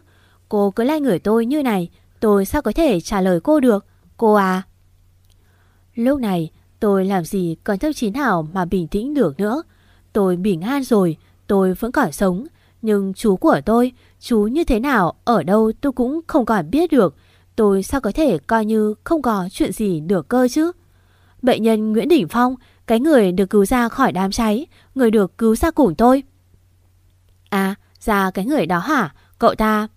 Cô cứ lai người tôi như này, tôi sao có thể trả lời cô được, cô à. Lúc này, tôi làm gì còn tâm chín hảo mà bình tĩnh được nữa. Tôi bình an rồi, tôi vẫn còn sống. Nhưng chú của tôi, chú như thế nào, ở đâu tôi cũng không còn biết được. Tôi sao có thể coi như không có chuyện gì được cơ chứ? Bệnh nhân Nguyễn Đình Phong, cái người được cứu ra khỏi đám cháy, người được cứu ra cùng tôi. À, ra cái người đó hả? Cậu ta...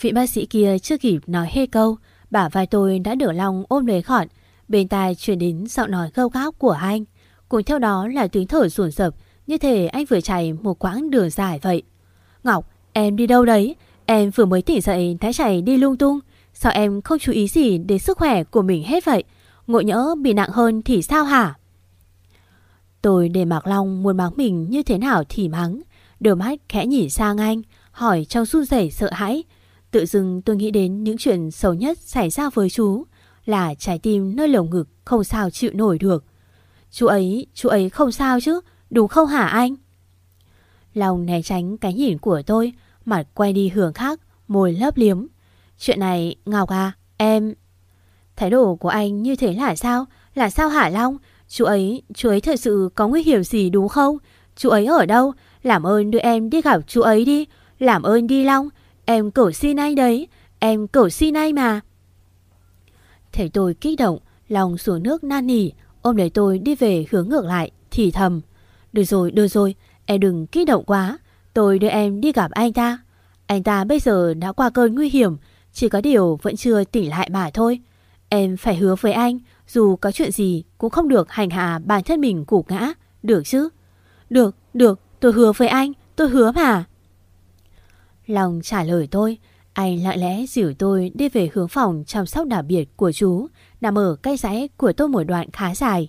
Vị bác sĩ kia chưa kịp nói hê câu, bả vai tôi đã đỡ lòng ôm lấy khỏi, Bên tai truyền đến giọng nói gâu gáp của anh. Cùng theo đó là tiếng thở ruồn rập, như thể anh vừa chạy một quãng đường dài vậy. Ngọc, em đi đâu đấy? Em vừa mới tỉnh dậy đã chạy đi lung tung. Sao em không chú ý gì đến sức khỏe của mình hết vậy? Ngộ nhỡ bị nặng hơn thì sao hả? Tôi để Mạc Long muốn mắng mình như thế nào thì mắng. Đôi mắt khẽ nhìn sang anh, hỏi trong run rẩy sợ hãi. Tự dưng tôi nghĩ đến những chuyện xấu nhất xảy ra với chú. Là trái tim nơi lồng ngực không sao chịu nổi được. Chú ấy, chú ấy không sao chứ, đúng không hả anh? Lòng né tránh cái nhìn của tôi, mặt quay đi hướng khác, môi lấp liếm. Chuyện này, Ngọc à, em... Thái độ của anh như thế là sao? Là sao hả Long? Chú ấy, chú ấy thật sự có nguy hiểm gì đúng không? Chú ấy ở đâu? Làm ơn đưa em đi gặp chú ấy đi. Làm ơn đi Long. Em cầu xin anh đấy. Em cầu xin anh mà. Thấy tôi kích động, Long xuống nước nan nỉ, ôm lấy tôi đi về hướng ngược lại, thì thầm. Được rồi, được rồi, em đừng kích động quá. Tôi đưa em đi gặp anh ta. Anh ta bây giờ đã qua cơn nguy hiểm, chỉ có điều vẫn chưa tỉnh lại mà thôi. Em phải hứa với anh, dù có chuyện gì cũng không được hành hạ bản thân mình củ ngã, được chứ? Được, được, tôi hứa với anh, tôi hứa mà. Lòng trả lời tôi, Anh lặng lẽ dìu tôi đi về hướng phòng chăm sóc đặc biệt của chú, nằm ở cây rẽ của tôi một đoạn khá dài.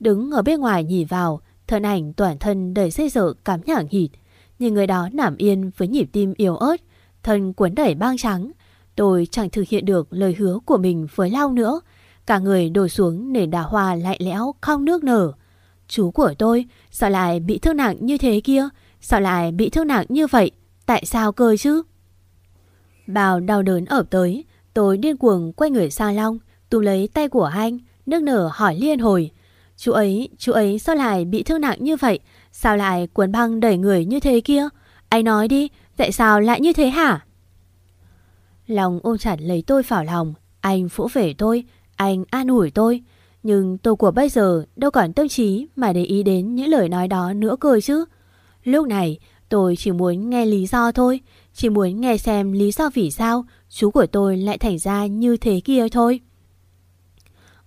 Đứng ở bên ngoài nhìn vào, thân ảnh toàn thân đầy xây dở cảm nhảng hịt. Nhưng người đó nằm yên với nhịp tim yếu ớt, thân cuốn đẩy băng trắng. Tôi chẳng thực hiện được lời hứa của mình với Lau nữa. Cả người đổ xuống nền đà hoa lạnh lẽo không nước nở. Chú của tôi sao lại bị thương nặng như thế kia? Sao lại bị thương nặng như vậy? Tại sao cơ chứ? Bao đau đớn ở tới, tôi điên cuồng quay người sang Long, tú lấy tay của anh, nước nở hỏi liên hồi. Chú ấy, chú ấy sao lại bị thương nặng như vậy? Sao lại cuốn băng đẩy người như thế kia? Anh nói đi, tại sao lại như thế hả? Lòng ôm chặt lấy tôi vào lòng, anh phũ về tôi, anh an ủi tôi. Nhưng tôi của bây giờ đâu còn tâm trí mà để ý đến những lời nói đó nữa cơ chứ. Lúc này tôi chỉ muốn nghe lý do thôi, chỉ muốn nghe xem lý do vì sao chú của tôi lại thành ra như thế kia thôi.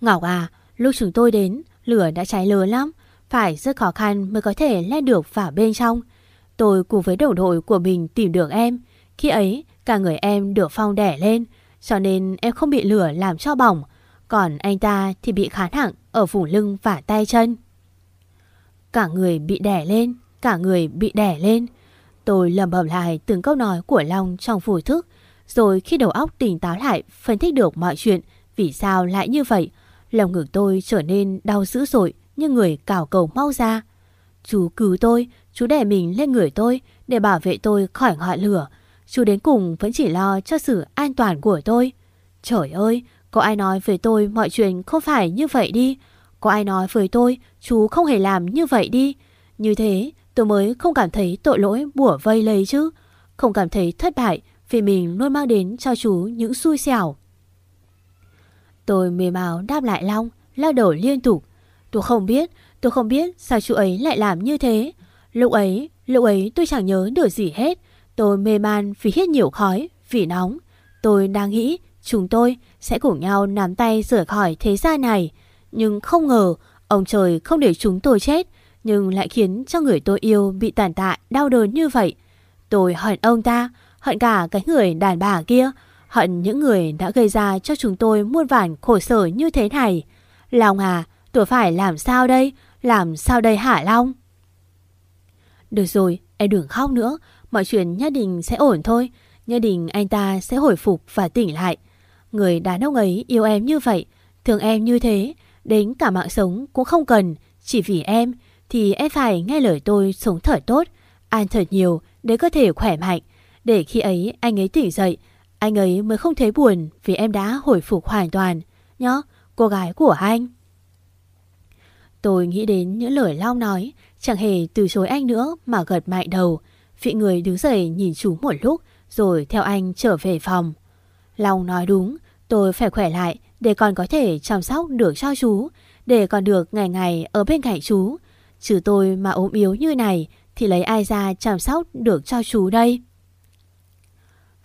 Ngọc à, lúc chúng tôi đến, lửa đã cháy lớn lắm, phải rất khó khăn mới có thể lên được vào bên trong. Tôi cùng với đồng đội của mình tìm được em. Khi ấy, cả người em được phong đẻ lên, cho nên em không bị lửa làm cho bỏng. Còn anh ta thì bị khá nặng ở vùng lưng và tay chân. Cả người bị đẻ lên, cả người bị đẻ lên. Tôi lầm bầm lại từng câu nói của Long trong phủ thức. Rồi khi đầu óc tỉnh táo lại, phân tích được mọi chuyện, vì sao lại như vậy, lòng ngực tôi trở nên đau dữ dội như người cào cầu mau ra. Chú cứu tôi, chú đè mình lên người tôi để bảo vệ tôi khỏi ngọn lửa. Chú đến cùng vẫn chỉ lo cho sự an toàn của tôi. Trời ơi, có ai nói với tôi mọi chuyện không phải như vậy đi. Có ai nói với tôi chú không hề làm như vậy đi. Như thế tôi mới không cảm thấy tội lỗi bủa vây lấy chứ. Không cảm thấy thất bại vì mình luôn mang đến cho chú những xui xẻo. Tôi mềm áo đáp lại Long, lao đầu liên tục. Tôi không biết, tôi không biết sao chú ấy lại làm như thế. Lúc ấy, lúc ấy tôi chẳng nhớ được gì hết. Tôi mê man vì hít nhiều khói, vì nóng. Tôi đang nghĩ chúng tôi sẽ cùng nhau nắm tay rời khỏi thế gian này. Nhưng không ngờ, ông trời không để chúng tôi chết, nhưng lại khiến cho người tôi yêu bị tàn tạ đau đớn như vậy. Tôi hận ông ta, hận cả cái người đàn bà kia, hận những người đã gây ra cho chúng tôi muôn vàn khổ sở như thế này. Long à, tôi phải làm sao đây? Làm sao đây hả Long? Được rồi, em đừng khóc nữa, mọi chuyện nhất định sẽ ổn thôi. Nhất định anh ta sẽ hồi phục và tỉnh lại. Người đàn ông ấy yêu em như vậy, thương em như thế, đến cả mạng sống cũng không cần, chỉ vì em thì em phải nghe lời tôi sống thở tốt, ăn thật nhiều để cơ thể khỏe mạnh, để khi ấy anh ấy tỉnh dậy, anh ấy mới không thấy buồn vì em đã hồi phục hoàn toàn. Nhớ, cô gái của anh. Tôi nghĩ đến những lời Long nói, chẳng hề từ chối anh nữa mà gật mạnh đầu. Vị người đứng dậy nhìn chú một lúc rồi theo anh trở về phòng. Long nói đúng, tôi phải khỏe lại để còn có thể chăm sóc được cho chú, để còn được ngày ngày ở bên cạnh chú. Chứ tôi mà ốm yếu như này thì lấy ai ra chăm sóc được cho chú đây?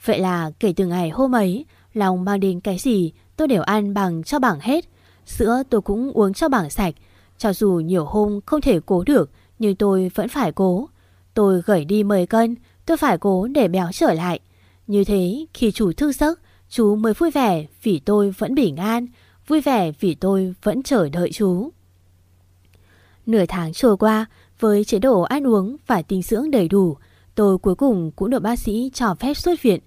Vậy là kể từ ngày hôm ấy, Long mang đến cái gì tôi đều ăn bằng cho bằng hết. Sữa tôi cũng uống cho bằng sạch. Cho dù nhiều hôm không thể cố được, nhưng tôi vẫn phải cố. Tôi gửi đi 10 cân, tôi phải cố để béo trở lại. Như thế, khi chủ thức giấc, chú mới vui vẻ vì tôi vẫn bình an, vui vẻ vì tôi vẫn chờ đợi chú. Nửa tháng trôi qua, với chế độ ăn uống và tinh dưỡng đầy đủ, tôi cuối cùng cũng được bác sĩ cho phép xuất viện.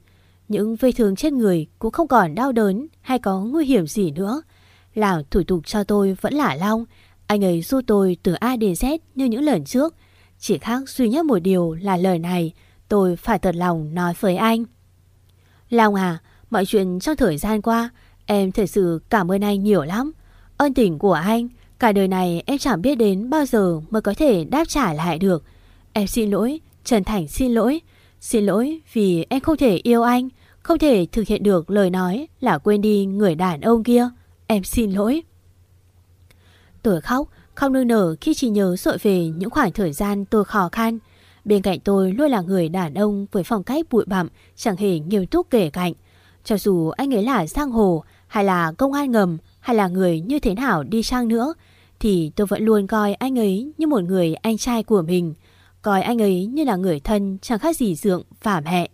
Những vết thương trên người cũng không còn đau đớn hay có nguy hiểm gì nữa. Làm thủ tục cho tôi vẫn là Long. Anh ấy giúp tôi từ A đến Z như những lần trước. Chỉ khác duy nhất một điều là lời này tôi phải thật lòng nói với anh. Long à, mọi chuyện trong thời gian qua em thật sự cảm ơn anh nhiều lắm. Ơn tình của anh, cả đời này em chẳng biết đến bao giờ mới có thể đáp trả lại được. Em xin lỗi, Trần Thành xin lỗi. Xin lỗi vì em không thể yêu anh, không thể thực hiện được lời nói là quên đi người đàn ông kia. Em xin lỗi. Tôi khóc, không nương nở khi chỉ nhớ dội về những khoảng thời gian tôi khó khăn. Bên cạnh tôi luôn là người đàn ông với phong cách bụi bặm, chẳng hề nghiêm túc kể cạnh. Cho dù anh ấy là giang hồ, hay là công an ngầm, hay là người như thế nào đi chăng nữa, thì tôi vẫn luôn coi anh ấy như một người anh trai của mình. Coi anh ấy như là người thân chẳng khác gì dượng và mẹ.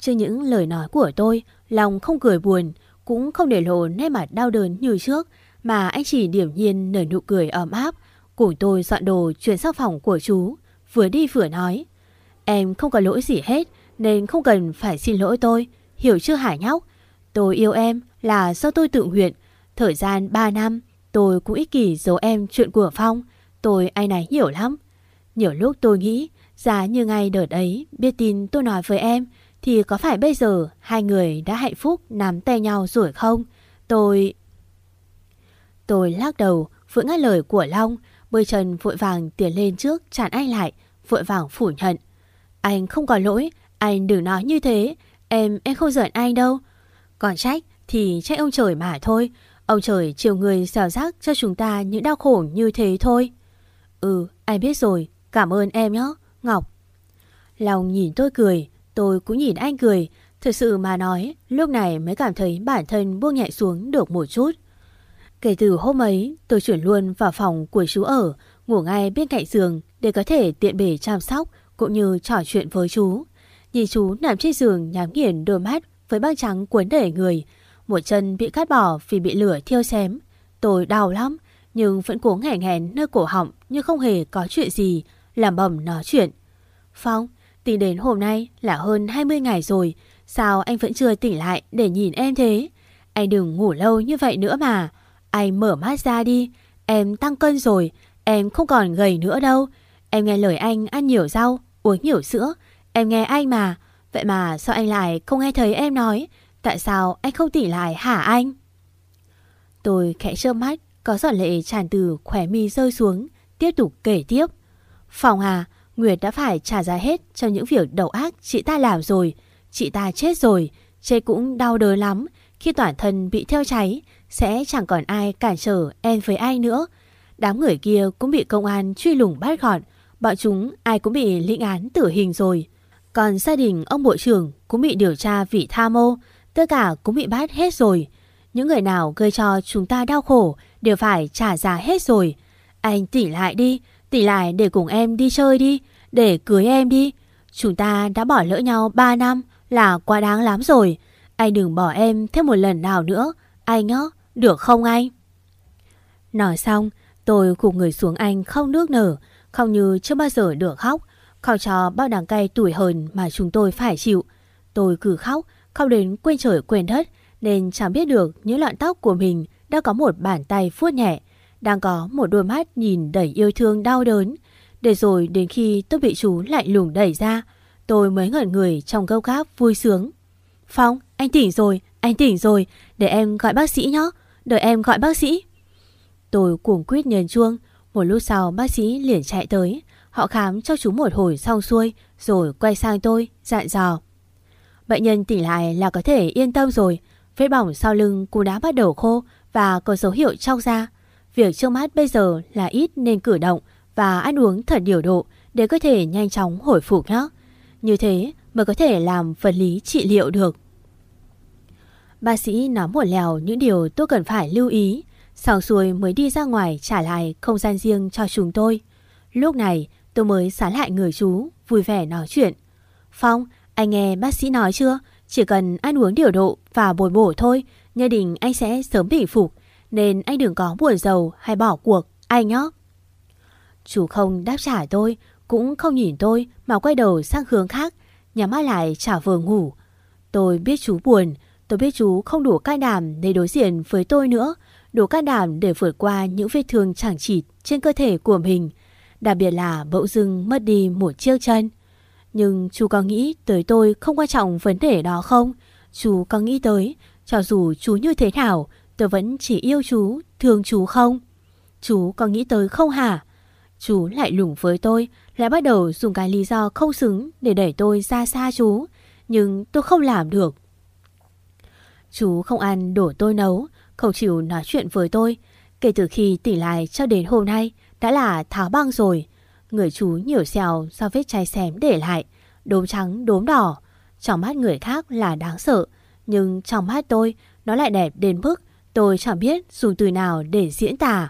Trên những lời nói của tôi, lòng không cười buồn, cũng không để lộ nét mặt đau đớn như trước, mà anh chỉ điểm nhiên nở nụ cười ấm áp, cùng tôi dọn đồ chuyển sang phòng của chú, vừa đi vừa nói. Em không có lỗi gì hết, nên không cần phải xin lỗi tôi, hiểu chưa hả nhóc? Tôi yêu em là do tôi tự nguyện, thời gian 3 năm, tôi cũng ích kỷ giấu em chuyện của Phong, tôi ai này hiểu lắm. Nhiều lúc tôi nghĩ, giá như ngày đợt ấy biết tin tôi nói với em, thì có phải bây giờ hai người đã hạnh phúc nắm tay nhau rồi không? Tôi... Tôi lắc đầu, vỡ ngắt lời của Long, bơi chân vội vàng tiến lên trước chặn anh lại, vội vàng phủ nhận. Anh không có lỗi, anh đừng nói như thế, em em không giận anh đâu. Còn trách thì trách ông trời mà thôi, ông trời chiều người xào rác cho chúng ta những đau khổ như thế thôi. Ừ, anh biết rồi, cảm ơn em nhé, Ngọc. Long nhìn tôi cười, tôi cũng nhìn anh cười, Thực sự mà nói, lúc này mới cảm thấy bản thân buông nhẹ xuống được một chút. Kể từ hôm ấy, tôi chuyển luôn vào phòng của chú ở, ngủ ngay bên cạnh giường để có thể tiện bể chăm sóc cũng như trò chuyện với chú. Nhìn chú nằm trên giường nhắm nghiền đôi mắt với băng trắng cuốn đầy người, một chân bị cắt bỏ vì bị lửa thiêu xém. Tôi đau lắm, nhưng vẫn cố nghẹn hèn nơi cổ họng như không hề có chuyện gì, làm bầm nói chuyện. Phong, tính đến hôm nay là hơn 20 ngày rồi, sao anh vẫn chưa tỉnh lại để nhìn em thế? Anh đừng ngủ lâu như vậy nữa mà. Anh mở mắt ra đi, em tăng cân rồi, em không còn gầy nữa đâu. Em nghe lời anh ăn nhiều rau, uống nhiều sữa, em nghe anh mà. Vậy mà sao anh lại không nghe thấy em nói? Tại sao anh không tỉ lại hả anh? Tôi khẽ trơ mắt, có giọt lệ tràn từ khỏe mi rơi xuống, tiếp tục kể tiếp. Phòng à, Nguyệt đã phải trả giá hết cho những việc đầu ác chị ta làm rồi. Chị ta chết rồi, chê cũng đau đớn lắm. Khi toàn thân bị theo cháy, sẽ chẳng còn ai cản trở em với ai nữa. Đám người kia cũng bị công an truy lùng bắt gọn, bọn chúng ai cũng bị lĩnh án tử hình rồi. Còn gia đình ông bộ trưởng cũng bị điều tra vì tha mô, tất cả cũng bị bắt hết rồi. Những người nào gây cho chúng ta đau khổ đều phải trả giá hết rồi. Anh tỉ lại đi, tỉ lại để cùng em đi chơi đi, để cưới em đi. Chúng ta đã bỏ lỡ nhau 3 năm là quá đáng lắm rồi. Anh đừng bỏ em thêm một lần nào nữa. Anh nhá, được không anh? Nói xong, tôi cùng người xuống anh không nước nở, không như chưa bao giờ được khóc, khóc cho bao đắng cay tuổi hờn mà chúng tôi phải chịu. Tôi cứ khóc, khóc đến quên trời quên đất, nên chẳng biết được những lọn tóc của mình đã có một bàn tay vuốt nhẹ, đang có một đôi mắt nhìn đầy yêu thương đau đớn. Để rồi đến khi tôi bị chú lại lùng đẩy ra, tôi mới ngẩn người trong gâu gáp vui sướng. Phong, anh tỉnh rồi, anh tỉnh rồi, để em gọi bác sĩ nhé, đợi em gọi bác sĩ. Tôi cuồng quyết nhấn chuông, một lúc sau bác sĩ liền chạy tới. Họ khám cho chú một hồi xong xuôi, rồi quay sang tôi, dặn dò. Bệnh nhân tỉnh lại là có thể yên tâm rồi, vết bỏng sau lưng cũng đã bắt đầu khô và có dấu hiệu trong da. Việc trước mắt bây giờ là ít nên cử động và ăn uống thật điều độ để có thể nhanh chóng hồi phục nhé. Như thế mới có thể làm vật lý trị liệu được. Bác sĩ nói một lèo những điều tôi cần phải lưu ý. Xong xuôi mới đi ra ngoài trả lại không gian riêng cho chúng tôi. Lúc này tôi mới xá lại người chú, vui vẻ nói chuyện. Phong, anh nghe bác sĩ nói chưa? Chỉ cần ăn uống điều độ và bồi bổ thôi, gia đình anh sẽ sớm bình phục. Nên anh đừng có buồn giàu hay bỏ cuộc, anh nhé. Chú không đáp trả tôi, cũng không nhìn tôi mà quay đầu sang hướng khác, nhắm mắt lại trả vừa ngủ. Tôi biết chú buồn, tôi biết chú không đủ can đảm để đối diện với tôi nữa, đủ can đảm để vượt qua những vết thương chẳng chịt trên cơ thể của mình, đặc biệt là bỗng dưng mất đi một chiếc chân. Nhưng chú có nghĩ tới tôi không quan trọng vấn đề đó không? Chú có nghĩ tới, cho dù chú như thế nào, tôi vẫn chỉ yêu chú, thương chú không? Chú có nghĩ tới không hả? Chú lại lủng với tôi, lại bắt đầu dùng cái lý do không xứng để đẩy tôi ra xa chú. Nhưng tôi không làm được. Chú không ăn đổ tôi nấu, không chịu nói chuyện với tôi. Kể từ khi tỉnh lại cho đến hôm nay đã là tháo băng rồi. Người chú nhiều xèo do vết chai xém để lại, đốm trắng đốm đỏ. Trong mắt người khác là đáng sợ, nhưng trong mắt tôi nó lại đẹp đến mức tôi chẳng biết dùng từ nào để diễn tả.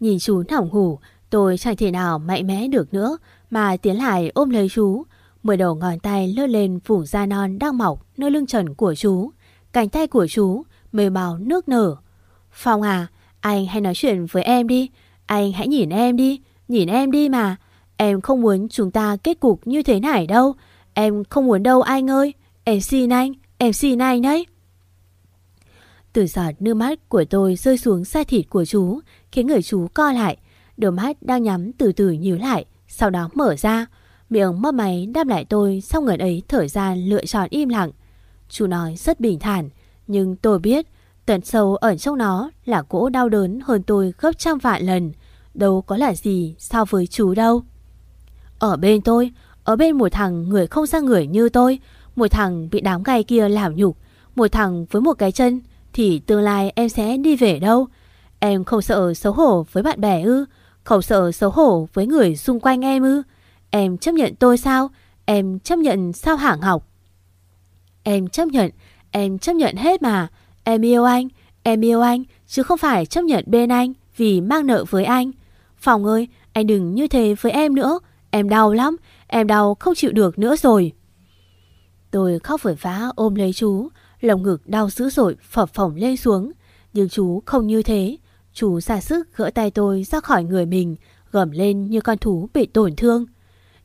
Nhìn chú nằm hủ, tôi chẳng thể nào mạnh mẽ được nữa mà tiến lại ôm lấy chú. Mười đầu ngón tay lướt lên phủ da non đang mọc nơi lưng trần của chú. Cánh tay của chú, mềm màu nước nở. Phong à, anh hãy nói chuyện với em đi. Anh hãy nhìn em đi, nhìn em đi mà. Em không muốn chúng ta kết cục như thế này đâu. Em không muốn đâu anh ơi. Em xin anh, em xin anh đấy. Từ giọt nước mắt của tôi rơi xuống da thịt của chú, khiến người chú co lại. Đôi mắt đang nhắm từ từ nhíu lại, sau đó mở ra. Miệng mấp máy đáp lại tôi sau người ấy thời gian lựa chọn im lặng. Chú nói rất bình thản, nhưng tôi biết tận sâu ở trong nó là cỗ đau đớn hơn tôi gấp trăm vạn lần. Đâu có là gì so với chú đâu. Ở bên tôi, ở bên một thằng người không ra người như tôi, một thằng bị đám gai kia làm nhục, một thằng với một cái chân, thì tương lai em sẽ đi về đâu? Em không sợ xấu hổ với bạn bè ư? Không sợ xấu hổ với người xung quanh em ư? Em chấp nhận tôi sao? Em chấp nhận sao hạng học? Em chấp nhận, em chấp nhận hết mà. Em yêu anh, em yêu anh, chứ không phải chấp nhận bên anh vì mang nợ với anh. Phòng ơi, anh đừng như thế với em nữa. Em đau lắm, em đau không chịu được nữa rồi. Tôi khóc vội vã ôm lấy chú, lồng ngực đau dữ dội phập phồng lên xuống. Nhưng chú không như thế. Chú ra sức gỡ tay tôi ra khỏi người mình, gầm lên như con thú bị tổn thương.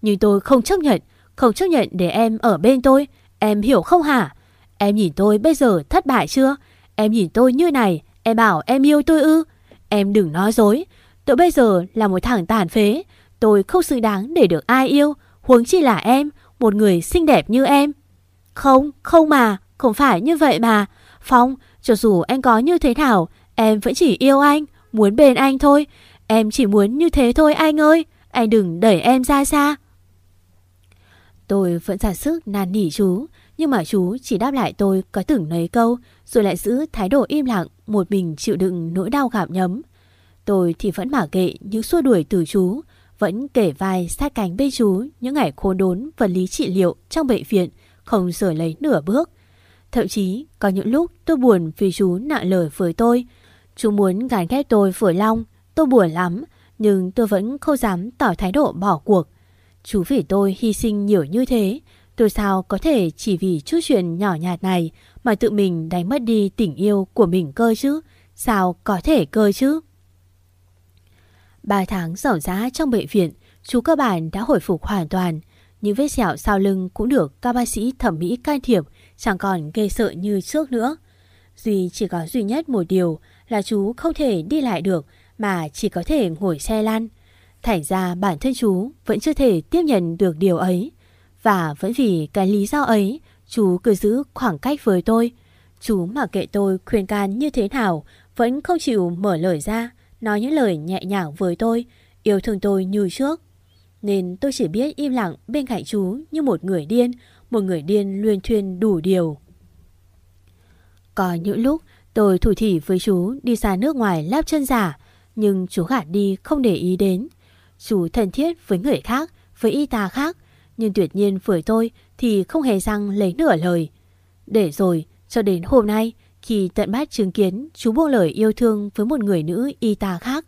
Nhưng tôi không chấp nhận, không chấp nhận để em ở bên tôi. Em hiểu không hả? Em nhìn tôi bây giờ thất bại chưa? Em nhìn tôi như này, em bảo em yêu tôi ư? Em đừng nói dối. Tôi bây giờ là một thằng tàn phế. Tôi không xứng đáng để được ai yêu. Huống chi là em, một người xinh đẹp như em. Không, không mà, không phải như vậy mà. Phong, cho dù anh có như thế nào, em vẫn chỉ yêu anh, muốn bên anh thôi. Em chỉ muốn như thế thôi anh ơi. Anh đừng đẩy em ra xa. Tôi vẫn giả sức năn nỉ chú, nhưng mà chú chỉ đáp lại tôi có từng nấy câu, rồi lại giữ thái độ im lặng, một mình chịu đựng nỗi đau gặm nhấm. Tôi thì vẫn mặc kệ những xua đuổi từ chú, vẫn kể vai sát cánh bên chú những ngày khốn đốn vật lý trị liệu trong bệnh viện, không rời lấy nửa bước. Thậm chí có những lúc tôi buồn vì chú nặng lời với tôi. Chú muốn gắn ghép tôi với Long, tôi buồn lắm, nhưng tôi vẫn không dám tỏ thái độ bỏ cuộc. Chú vì tôi hy sinh nhiều như thế, tôi sao có thể chỉ vì chút chuyện nhỏ nhạt này mà tự mình đánh mất đi tình yêu của mình cơ chứ? Sao có thể cơ chứ? Ba tháng dở giá trong bệnh viện, chú cơ bản đã hồi phục hoàn toàn. Những vết sẹo sau lưng cũng được các bác sĩ thẩm mỹ can thiệp, chẳng còn ghê sợ như trước nữa. Duy chỉ có duy nhất một điều là chú không thể đi lại được mà chỉ có thể ngồi xe lăn. Thành ra bản thân chú vẫn chưa thể tiếp nhận được điều ấy. Và vẫn vì cái lý do ấy, chú cứ giữ khoảng cách với tôi. Chú mà kệ tôi khuyên can như thế nào, vẫn không chịu mở lời ra, nói những lời nhẹ nhàng với tôi, yêu thương tôi như trước. Nên tôi chỉ biết im lặng bên cạnh chú như một người điên, một người điên luyên thuyên đủ điều. Có những lúc tôi thủ thỉ với chú đi xa nước ngoài lắp chân giả, nhưng chú gạt đi không để ý đến. Chú thân thiết với người khác, với y tá khác, nhưng tuyệt nhiên với tôi thì không hề răng lấy nửa lời. Để rồi, cho đến hôm nay, khi tận mắt chứng kiến chú buông lời yêu thương với một người nữ y tá khác,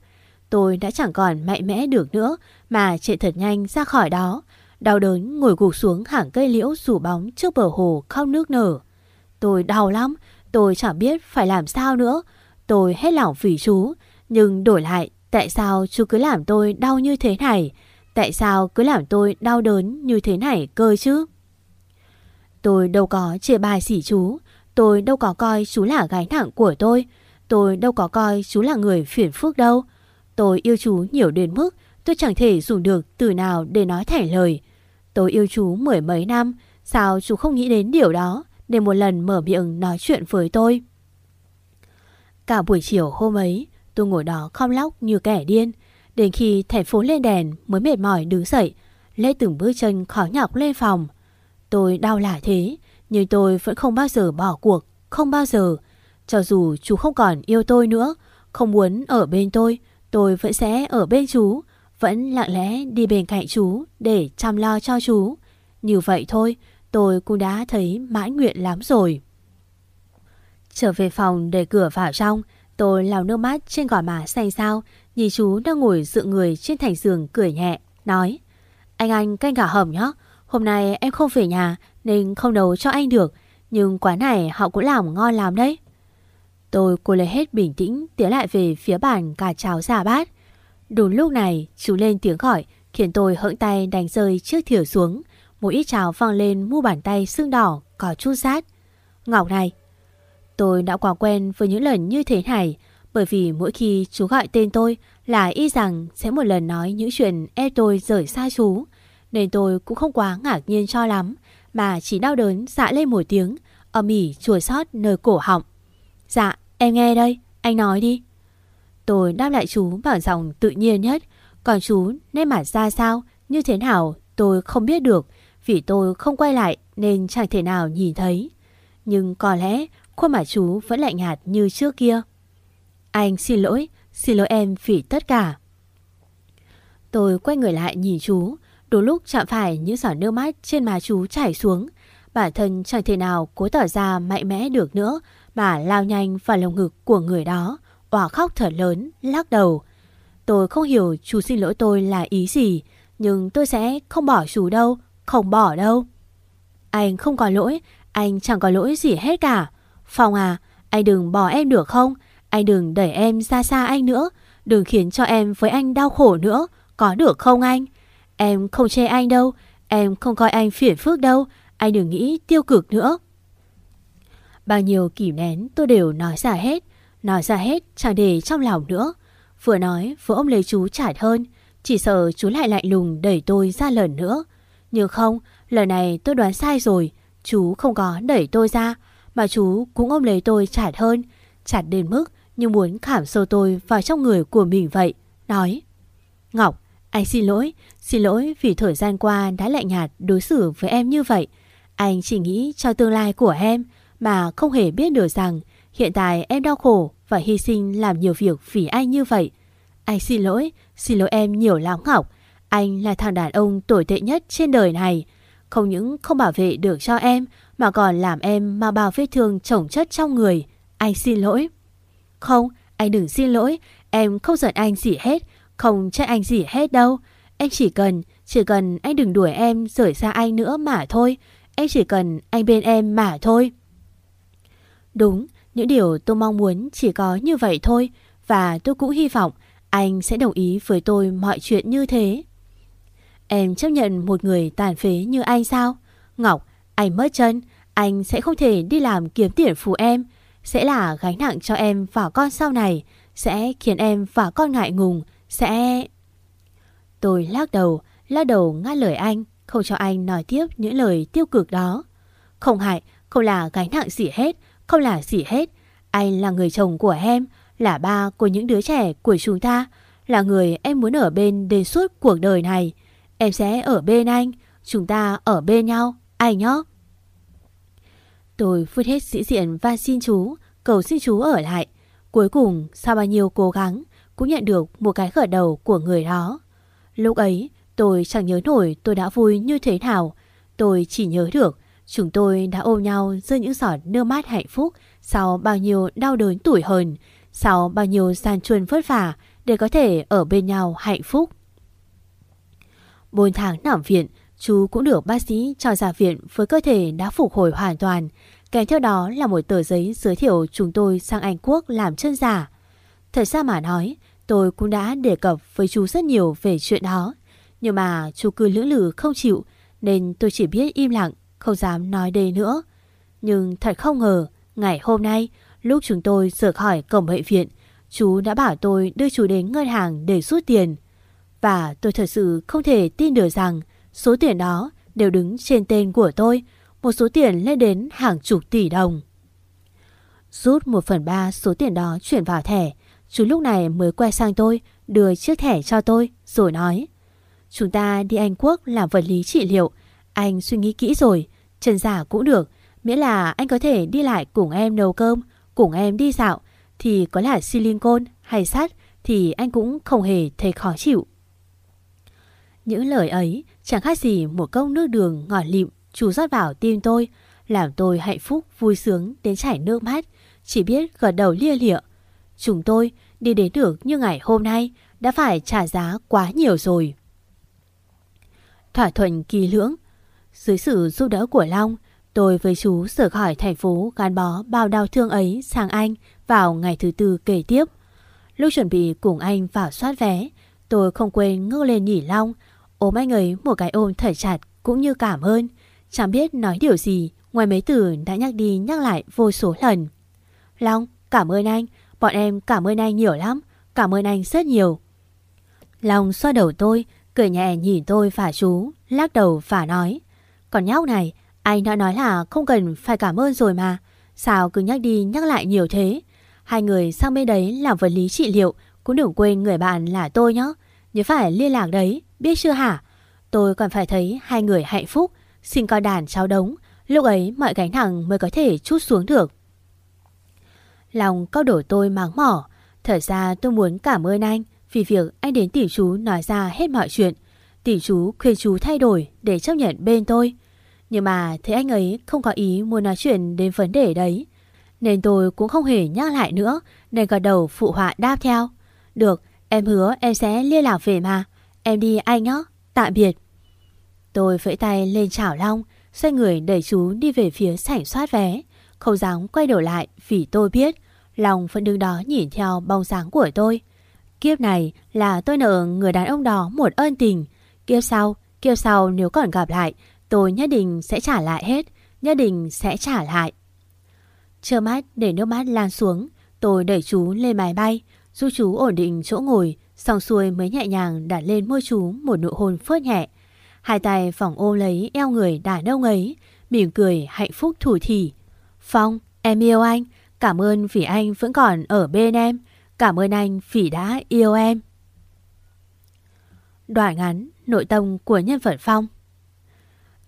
tôi đã chẳng còn mạnh mẽ được nữa mà chạy thật nhanh ra khỏi đó. Đau đớn ngồi gục xuống hàng cây liễu rủ bóng trước bờ hồ khóc nước nở. Tôi đau lắm, tôi chẳng biết phải làm sao nữa. Tôi hết lòng vì chú, nhưng đổi lại tại sao chú cứ làm tôi đau như thế này? Tại sao cứ làm tôi đau đớn như thế này cơ chứ? Tôi đâu có chia bài sỉ chú, tôi đâu có coi chú là gái nặng của tôi, tôi đâu có coi chú là người phiền phức đâu. Tôi yêu chú nhiều đến mức tôi chẳng thể dùng được từ nào để nói thẻ lời. Tôi yêu chú mười mấy năm, sao chú không nghĩ đến điều đó để một lần mở miệng nói chuyện với tôi? Cả buổi chiều hôm ấy, tôi ngồi đó khom lóc như kẻ điên. Đến khi thành phố lên đèn mới mệt mỏi đứng dậy, lê từng bước chân khó nhọc lên phòng. Tôi đau lạ thế, nhưng tôi vẫn không bao giờ bỏ cuộc, không bao giờ. Cho dù chú không còn yêu tôi nữa, không muốn ở bên tôi, tôi vẫn sẽ ở bên chú, vẫn lặng lẽ đi bên cạnh chú để chăm lo cho chú. Như vậy thôi, tôi cũng đã thấy mãn nguyện lắm rồi. Trở về phòng để cửa vào trong, tôi lau nước mắt trên gò má xanh xao, Nhì chú đang ngồi dựa người trên thành giường cười nhẹ, nói Anh anh canh gà hầm nhá, Hôm nay em không về nhà nên không nấu cho anh được. Nhưng quán này họ cũng làm ngon lắm đấy. Tôi cố lấy hết bình tĩnh tiến lại về phía bàn cà cháo giả bát. Đúng lúc này chú lên tiếng gọi khiến tôi hững tay đánh rơi chiếc thìa xuống. Một ít cháo văng lên mu bàn tay sưng đỏ có chút rát. Ngọc này. Tôi đã quá quen với những lần như thế này bởi vì mỗi khi chú gọi tên tôi là y rằng sẽ một lần nói những chuyện ép tôi rời xa chú. Nên tôi cũng không quá ngạc nhiên cho lắm mà chỉ đau đớn dạ lên một tiếng âm ỉ chùa xót nơi cổ họng. Dạ, em nghe đây, anh nói đi. Tôi đáp lại chú bằng giọng tự nhiên nhất. Còn chú nên mặt ra sao, như thế nào tôi không biết được. Vì tôi không quay lại nên chẳng thể nào nhìn thấy. Nhưng có lẽ khuôn mặt chú vẫn lạnh nhạt như trước kia. Anh xin lỗi, xin lỗi em vì tất cả. Tôi quay người lại nhìn chú, đôi lúc chạm phải những giọt nước mắt trên má chú chảy xuống. Bản thân chẳng thể nào cố tỏ ra mạnh mẽ được nữa mà lao nhanh vào lồng ngực của người đó, òa khóc thở lớn, lắc đầu. Tôi không hiểu chú xin lỗi tôi là ý gì, nhưng tôi sẽ không bỏ chú đâu, không bỏ đâu. Anh không có lỗi, anh chẳng có lỗi gì hết cả. Phong à, anh đừng bỏ em được không? Anh đừng đẩy em ra xa anh nữa, đừng khiến cho em với anh đau khổ nữa, có được không anh? Em không chê anh đâu, em không coi anh phiền phức đâu, anh đừng nghĩ tiêu cực nữa. Bao nhiêu kỷ nén tôi đều nói ra hết, nói ra hết chẳng để trong lòng nữa. Vừa nói vừa ôm lấy chú chặt hơn, chỉ sợ chú lại lạnh lùng đẩy tôi ra lần nữa. Nhưng không, lần này tôi đoán sai rồi, chú không có đẩy tôi ra, mà chú cũng ôm lấy tôi chặt hơn, chặt đến mức như muốn khảm sâu tôi vào trong người của mình vậy. Nói, Ngọc, anh xin lỗi, xin lỗi vì thời gian qua đã lạnh nhạt đối xử với em như vậy. Anh chỉ nghĩ cho tương lai của em mà không hề biết được rằng hiện tại em đau khổ và hy sinh làm nhiều việc vì anh như vậy. Anh xin lỗi, xin lỗi em nhiều lắm Ngọc. Anh là thằng đàn ông tồi tệ nhất trên đời này. Không những không bảo vệ được cho em mà còn làm em mang bao vết thương chồng chất trong người. Anh xin lỗi. Không, anh đừng xin lỗi. Em không giận anh gì hết. Không trách anh gì hết đâu. Em chỉ cần, chỉ cần anh đừng đuổi em rời xa anh nữa mà thôi. Em chỉ cần anh bên em mà thôi. Đúng, những điều tôi mong muốn chỉ có như vậy thôi. Và tôi cũng hy vọng anh sẽ đồng ý với tôi mọi chuyện như thế. Em chấp nhận một người tàn phế như anh sao? Ngọc, anh mất chân, anh sẽ không thể đi làm kiếm tiền phụ em. Sẽ là gánh nặng cho em và con sau này. Sẽ khiến em và con ngại ngùng. Sẽ... Tôi lắc đầu, lắc đầu ngắt lời anh, không cho anh nói tiếp những lời tiêu cực đó. Không hại, không là gánh nặng gì hết, không là gì hết. Anh là người chồng của em, là ba của những đứa trẻ của chúng ta, là người em muốn ở bên đến suốt cuộc đời này. Em sẽ ở bên anh, chúng ta ở bên nhau, anh nhóc. Tôi vứt hết sĩ diện và xin chú, cầu xin chú ở lại. Cuối cùng, sau bao nhiêu cố gắng, cũng nhận được một cái khởi đầu của người đó. Lúc ấy, tôi chẳng nhớ nổi tôi đã vui như thế nào. Tôi chỉ nhớ được chúng tôi đã ôm nhau rơi những giọt nước mắt hạnh phúc sau bao nhiêu đau đớn tủi hờn, sau bao nhiêu gian truân vất vả để có thể ở bên nhau hạnh phúc. bốn tháng nằm viện, chú cũng được bác sĩ cho ra viện với cơ thể đã phục hồi hoàn toàn. Kèm theo đó là một tờ giấy giới thiệu chúng tôi sang Anh Quốc làm chân giả. Thật ra mà nói, tôi cũng đã đề cập với chú rất nhiều về chuyện đó. Nhưng mà chú cứ lưỡng lử không chịu, nên tôi chỉ biết im lặng, không dám nói đây nữa. Nhưng thật không ngờ, ngày hôm nay, lúc chúng tôi rời khỏi cổng bệnh viện, chú đã bảo tôi đưa chú đến ngân hàng để rút tiền. Và tôi thật sự không thể tin được rằng số tiền đó đều đứng trên tên của tôi, một số tiền lên đến hàng chục tỷ đồng. Rút một phần ba số tiền đó chuyển vào thẻ, chú lúc này mới quay sang tôi, đưa chiếc thẻ cho tôi, rồi nói. Chúng ta đi Anh Quốc làm vật lý trị liệu, anh suy nghĩ kỹ rồi, chân giả cũng được, miễn là anh có thể đi lại cùng em nấu cơm, cùng em đi dạo, thì có là silicon hay sắt thì anh cũng không hề thấy khó chịu. Những lời ấy chẳng khác gì một cốc nước đường ngọt lịm chú rót vào tim tôi, làm tôi hạnh phúc, vui sướng đến chảy nước mắt, chỉ biết gật đầu lia lịa. Chúng tôi đi đến được như ngày hôm nay đã phải trả giá quá nhiều rồi. Thỏa thuận kỳ lưỡng, Dưới sự giúp đỡ của Long, tôi với chú rời khỏi thành phố gắn bó bao đau thương ấy sang anh vào ngày thứ tư kể tiếp. Lúc chuẩn bị cùng anh vào soát vé, tôi không quên ngước lên nhỉ Long, ôm anh ấy một cái ôm thật chặt cũng như cảm ơn. Chẳng biết nói điều gì ngoài mấy từ đã nhắc đi nhắc lại vô số lần. Long, cảm ơn anh, bọn em cảm ơn anh nhiều lắm, cảm ơn anh rất nhiều. Long xoa đầu tôi, cười nhẹ nhìn tôi và chú, lắc đầu và nói. Còn nhóc này, anh đã nói là không cần phải cảm ơn rồi mà. Sao cứ nhắc đi nhắc lại nhiều thế? Hai người sang bên đấy làm vật lý trị liệu, cũng đừng quên người bạn là tôi nhé. Nhớ phải liên lạc đấy, biết chưa hả? Tôi còn phải thấy hai người hạnh phúc, sinh con đàn cháu đống. Lúc ấy mọi gánh nặng mới có thể chút xuống được. Lòng cao đổ tôi máng mỏ. Thật ra tôi muốn cảm ơn anh vì việc anh đến tỷ chú nói ra hết mọi chuyện. Tỷ chú khuyên chú thay đổi để chấp nhận bên tôi. Nhưng mà thấy anh ấy không có ý muốn nói chuyện đến vấn đề đấy. Nên tôi cũng không hề nhắc lại nữa Nên gật đầu phụ họa đáp theo Được em hứa em sẽ liên lạc về mà Em đi anh nhé Tạm biệt. Tôi vẫy tay lên chảo Long, Xoay người đẩy chú đi về phía sảnh soát vé. Không dám quay đầu lại Vì tôi biết Long vẫn đứng đó nhìn theo bóng dáng của tôi. Kiếp này là tôi nợ người đàn ông đó một ơn tình. Kiếp sau Kiếp sau nếu còn gặp lại, Tôi nhất định sẽ trả lại hết, Nhất định sẽ trả lại. Chờ mắt để nước mắt lan xuống, Tôi đẩy chú lên máy bay, Giúp chú ổn định chỗ ngồi. Xong xuôi mới nhẹ nhàng đặt lên môi chú Một nụ hôn phớt nhẹ. Hai tay phỏng ôm lấy eo người đàn ông ấy Mỉm cười hạnh phúc thủ thỉ. Phong em yêu anh. Cảm ơn vì anh vẫn còn ở bên em. Cảm ơn anh vì đã yêu em. Đoạn ngắn Nội tâm của nhân vật Phong.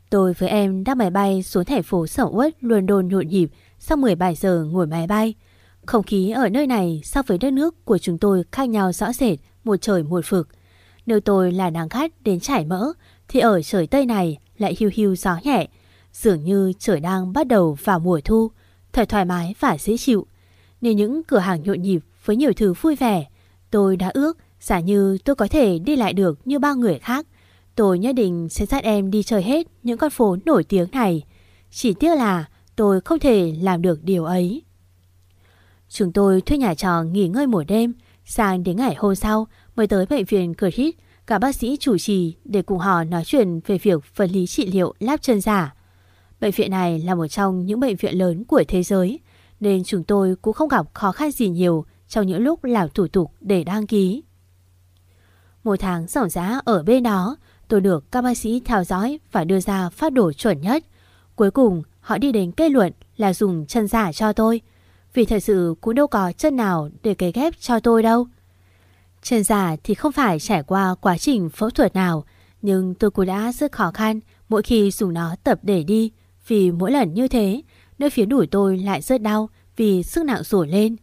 Tôi với em đã máy bay xuống thành phố Sở Uất London nhộn nhịp sau 17 giờ ngồi máy bay. Không khí ở nơi này so với đất nước của chúng tôi khác nhau rõ rệt, một trời một vực. Nếu tôi là nàng khách đến chảy mỡ, thì ở trời Tây này lại hiu hiu gió nhẹ. Dường như trời đang bắt đầu vào mùa thu, thật thoải mái và dễ chịu. Nên những cửa hàng nhộn nhịp với nhiều thứ vui vẻ, tôi đã ước giả như tôi có thể đi lại được như bao người khác. Tôi nhất định sẽ dắt em đi chơi hết những con phố nổi tiếng này. Chỉ tiếc là tôi không thể làm được điều ấy. Chúng tôi thuê nhà trò nghỉ ngơi một đêm, sang đến ngày hôm sau mới tới bệnh viện Curtis, cả bác sĩ chủ trì để cùng họ nói chuyện về việc vật lý trị liệu láp chân giả. Bệnh viện này là một trong những bệnh viện lớn của thế giới, nên chúng tôi cũng không gặp khó khăn gì nhiều trong những lúc làm thủ tục để đăng ký. Một tháng ròng giá ở bên đó, tôi được các bác sĩ theo dõi và đưa ra phát đồ chuẩn nhất. Cuối cùng, họ đi đến kết luận là dùng chân giả cho tôi. Vì thật sự cũng đâu có chân nào để cấy ghép cho tôi đâu. Chân giả thì không phải trải qua quá trình phẫu thuật nào, nhưng tôi cũng đã rất khó khăn mỗi khi dùng nó tập để đi. Vì mỗi lần như thế, nơi phía đuổi tôi lại rất đau vì sức nặng rủi lên.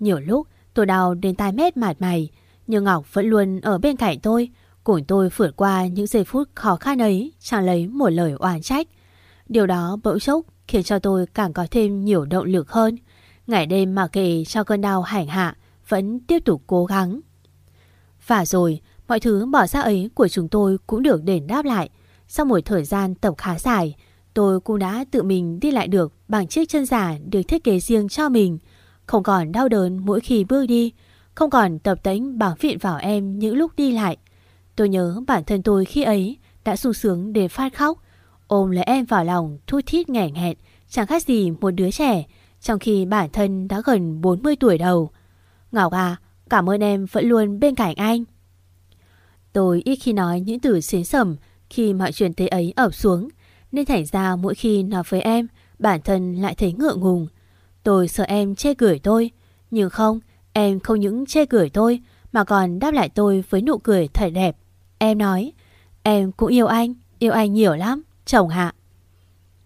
Nhiều lúc tôi đau đến tai mét mặt mày, nhưng Ngọc vẫn luôn ở bên cạnh tôi, cùng tôi vượt qua những giây phút khó khăn ấy, chẳng lấy một lời oán trách. Điều đó bỗng chốc khiến cho tôi càng có thêm nhiều động lực hơn. Ngày đêm mà kể cho cơn đau hành hạ, vẫn tiếp tục cố gắng. Và rồi, mọi thứ bỏ ra ấy của chúng tôi cũng được đền đáp lại. Sau một thời gian tập khá dài, tôi cũng đã tự mình đi lại được bằng chiếc chân giả được thiết kế riêng cho mình. Không còn đau đớn mỗi khi bước đi, không còn tập tễnh bằng phiện vào em những lúc đi lại. Tôi nhớ bản thân tôi khi ấy đã sung sướng để phát khóc, ôm lấy em vào lòng thu thít nghẹn nghẹn, chẳng khác gì một đứa trẻ, trong khi bản thân đã gần 40 tuổi đầu. Ngọc à, cảm ơn em vẫn luôn bên cạnh anh. Tôi ít khi nói những từ xến sầm khi mọi chuyện thế ấy ập xuống, nên thành ra mỗi khi nói với em, bản thân lại thấy ngượng ngùng. Tôi sợ em chê cười tôi, nhưng không, em không những chê cười tôi, mà còn đáp lại tôi với nụ cười thật đẹp. Em nói, em cũng yêu anh, yêu anh nhiều lắm chồng hạ.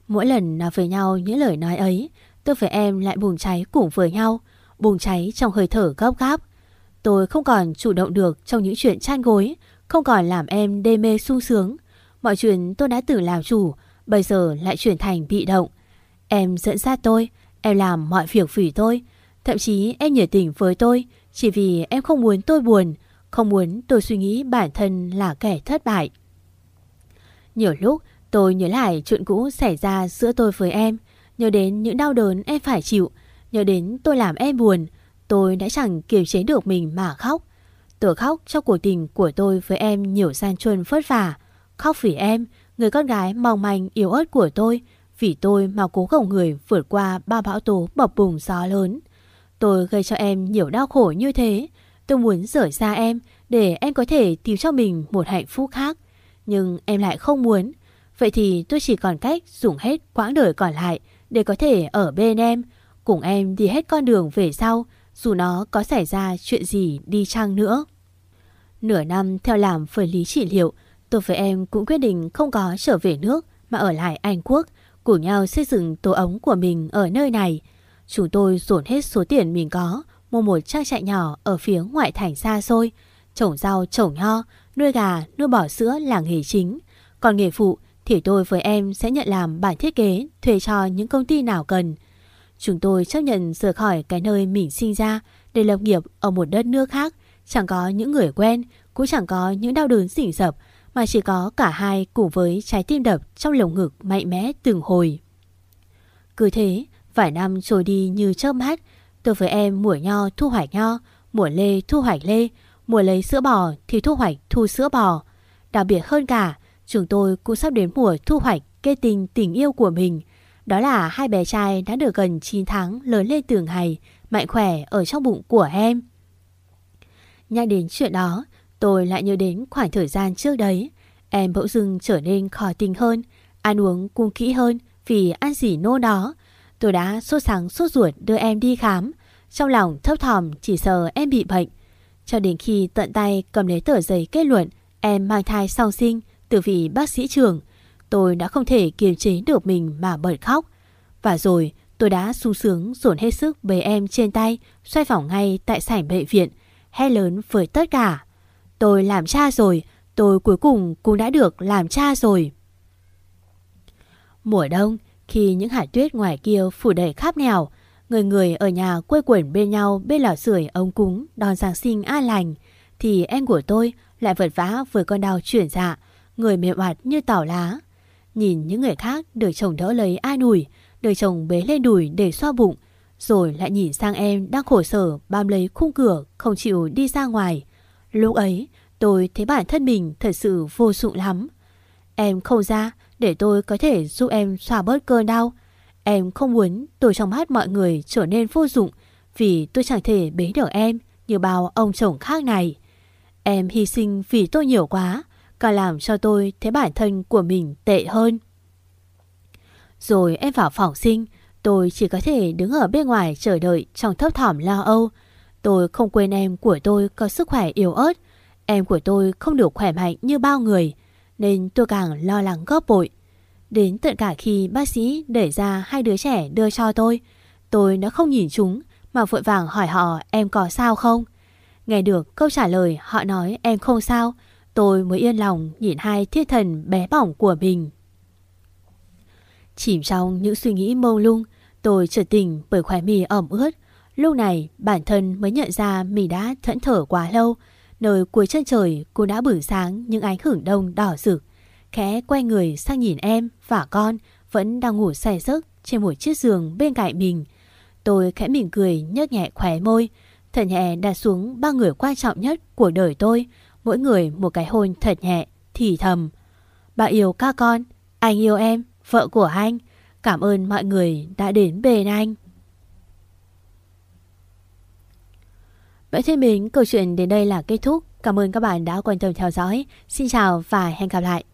Mỗi lần nói với nhau những lời nói ấy, tôi với em lại bùng cháy cùng với nhau, bùng cháy trong hơi thở gấp gáp. Tôi không còn chủ động được trong những chuyện chăn gối, không còn làm em đê mê sung sướng. Mọi chuyện tôi đã tự làm chủ, bây giờ lại chuyển thành bị động. Em dẫn dắt tôi, em làm mọi việc vì tôi. Thậm chí em nhiệt tình với tôi, chỉ vì em không muốn tôi buồn, không muốn tôi suy nghĩ bản thân là kẻ thất bại. Nhiều lúc Tôi nhớ lại chuyện cũ xảy ra giữa tôi với em, nhớ đến những đau đớn em phải chịu, nhớ đến tôi làm em buồn, tôi đã chẳng kiềm chế được mình mà khóc. Tôi khóc cho cuộc tình của tôi với em nhiều gian truân phất vả, khóc vì em, người con gái mong manh yếu ớt của tôi, vì tôi mà cố gồng người vượt qua ba bão tố bập bùng gió lớn. Tôi gây cho em nhiều đau khổ như thế, tôi muốn rời xa em để em có thể tìm cho mình một hạnh phúc khác. Nhưng em lại không muốn, Vậy thì tôi chỉ còn cách dùng hết quãng đời còn lại để có thể ở bên em, cùng em đi hết con đường về sau, dù nó có xảy ra chuyện gì đi chăng nữa. Nửa năm theo làm phơi lý trị liệu, tôi với em cũng quyết định không có trở về nước mà ở lại Anh Quốc, cùng nhau xây dựng tổ ống của mình ở nơi này. Chúng tôi dồn hết số tiền mình có, mua một trang trại nhỏ ở phía ngoại thành xa xôi, trồng rau, trồng nho, nuôi gà, nuôi bò sữa là nghề chính. Còn nghề phụ thì tôi với em sẽ nhận làm bản thiết kế thuê cho những công ty nào cần. Chúng tôi chấp nhận rời khỏi cái nơi mình sinh ra để lập nghiệp ở một đất nước khác, chẳng có những người quen, cũng chẳng có những đau đớn rỉnh rập, mà chỉ có cả hai cùng với trái tim đập trong lồng ngực mạnh mẽ từng hồi. Cứ thế, vài năm trôi đi như chớp mắt, tôi với em mùa nho thu hoạch nho, mùa lê thu hoạch lê, mùa lấy sữa bò thì thu hoạch thu sữa bò. Đặc biệt hơn cả, Chúng tôi cũng sắp đến mùa thu hoạch cây tình tình yêu của mình. Đó là hai bé trai đã được gần 9 tháng lớn lên tường hài, mạnh khỏe ở trong bụng của em. Nhắc đến chuyện đó, tôi lại nhớ đến khoảng thời gian trước đấy. Em bỗng dưng trở nên khó tình hơn, ăn uống cung kỹ hơn vì ăn gì nô đó. Tôi đã sốt sáng sốt ruột đưa em đi khám. Trong lòng thấp thỏm chỉ sợ em bị bệnh. Cho đến khi tận tay cầm lấy tờ giấy kết luận em mang thai sau sinh, từ vị bác sĩ trưởng, tôi đã không thể kiềm chế được mình mà bật khóc. Và rồi tôi đã sung sướng dồn hết sức bế em trên tay, xoay vòng ngay tại sảnh bệnh viện, hét lớn với tất cả. Tôi làm cha rồi, tôi cuối cùng cũng đã được làm cha rồi. Mùa đông, khi những hạt tuyết ngoài kia phủ đầy khắp nẻo, người người ở nhà quây quẩn bên nhau bên lò sưởi ống cúng đón Giáng sinh an lành, thì em của tôi lại vật vã với con đau chuyển dạ, người mềm mặt như tảo lá. Nhìn những người khác được chồng đỡ lấy ai nủi, được chồng bế lên đùi để xoa bụng, rồi lại nhìn sang em đang khổ sở bám lấy khung cửa không chịu đi ra ngoài. Lúc ấy, tôi thấy bản thân mình thật sự vô dụng lắm. Em không ra để tôi có thể giúp em xoa bớt cơn đau. Em không muốn tôi trong mắt mọi người trở nên vô dụng vì tôi chẳng thể bế được em như bao ông chồng khác này. Em hy sinh vì tôi nhiều quá càng làm cho tôi thấy bản thân của mình tệ hơn. Rồi em vào phòng sinh, tôi chỉ có thể đứng ở bên ngoài chờ đợi trong thấp thỏm lo âu. Tôi không quên em của tôi có sức khỏe yếu ớt, em của tôi không được khỏe mạnh như bao người, nên tôi càng lo lắng gấp bội. Đến tận cả khi bác sĩ đẩy ra hai đứa trẻ đưa cho tôi, tôi đã không nhìn chúng mà vội vàng hỏi họ em có sao không. Nghe được câu trả lời họ nói em không sao, tôi mới yên lòng nhìn hai thiết thần bé bỏng của mình. Chìm trong những suy nghĩ mông lung, tôi trở tỉnh bởi khóe mì ẩm ướt. Lúc này bản thân mới nhận ra mình đã thẫn thở quá lâu. Nơi cuối chân trời cô đã bừng sáng những ánh hưởng đông đỏ rực. Khẽ quay người sang nhìn em và con vẫn đang ngủ say giấc trên một chiếc giường bên cạnh mình. Tôi khẽ mỉm cười nhếch nhẹ khóe môi, thật nhẹ đặt xuống ba người quan trọng nhất của đời tôi, mỗi người một cái hôn thật nhẹ, thì thầm. Bà yêu các con, anh yêu em, vợ của anh. Cảm ơn mọi người đã đến bên anh. Vậy thế mình, câu chuyện đến đây là kết thúc. Cảm ơn các bạn đã quan tâm theo dõi. Xin chào và hẹn gặp lại.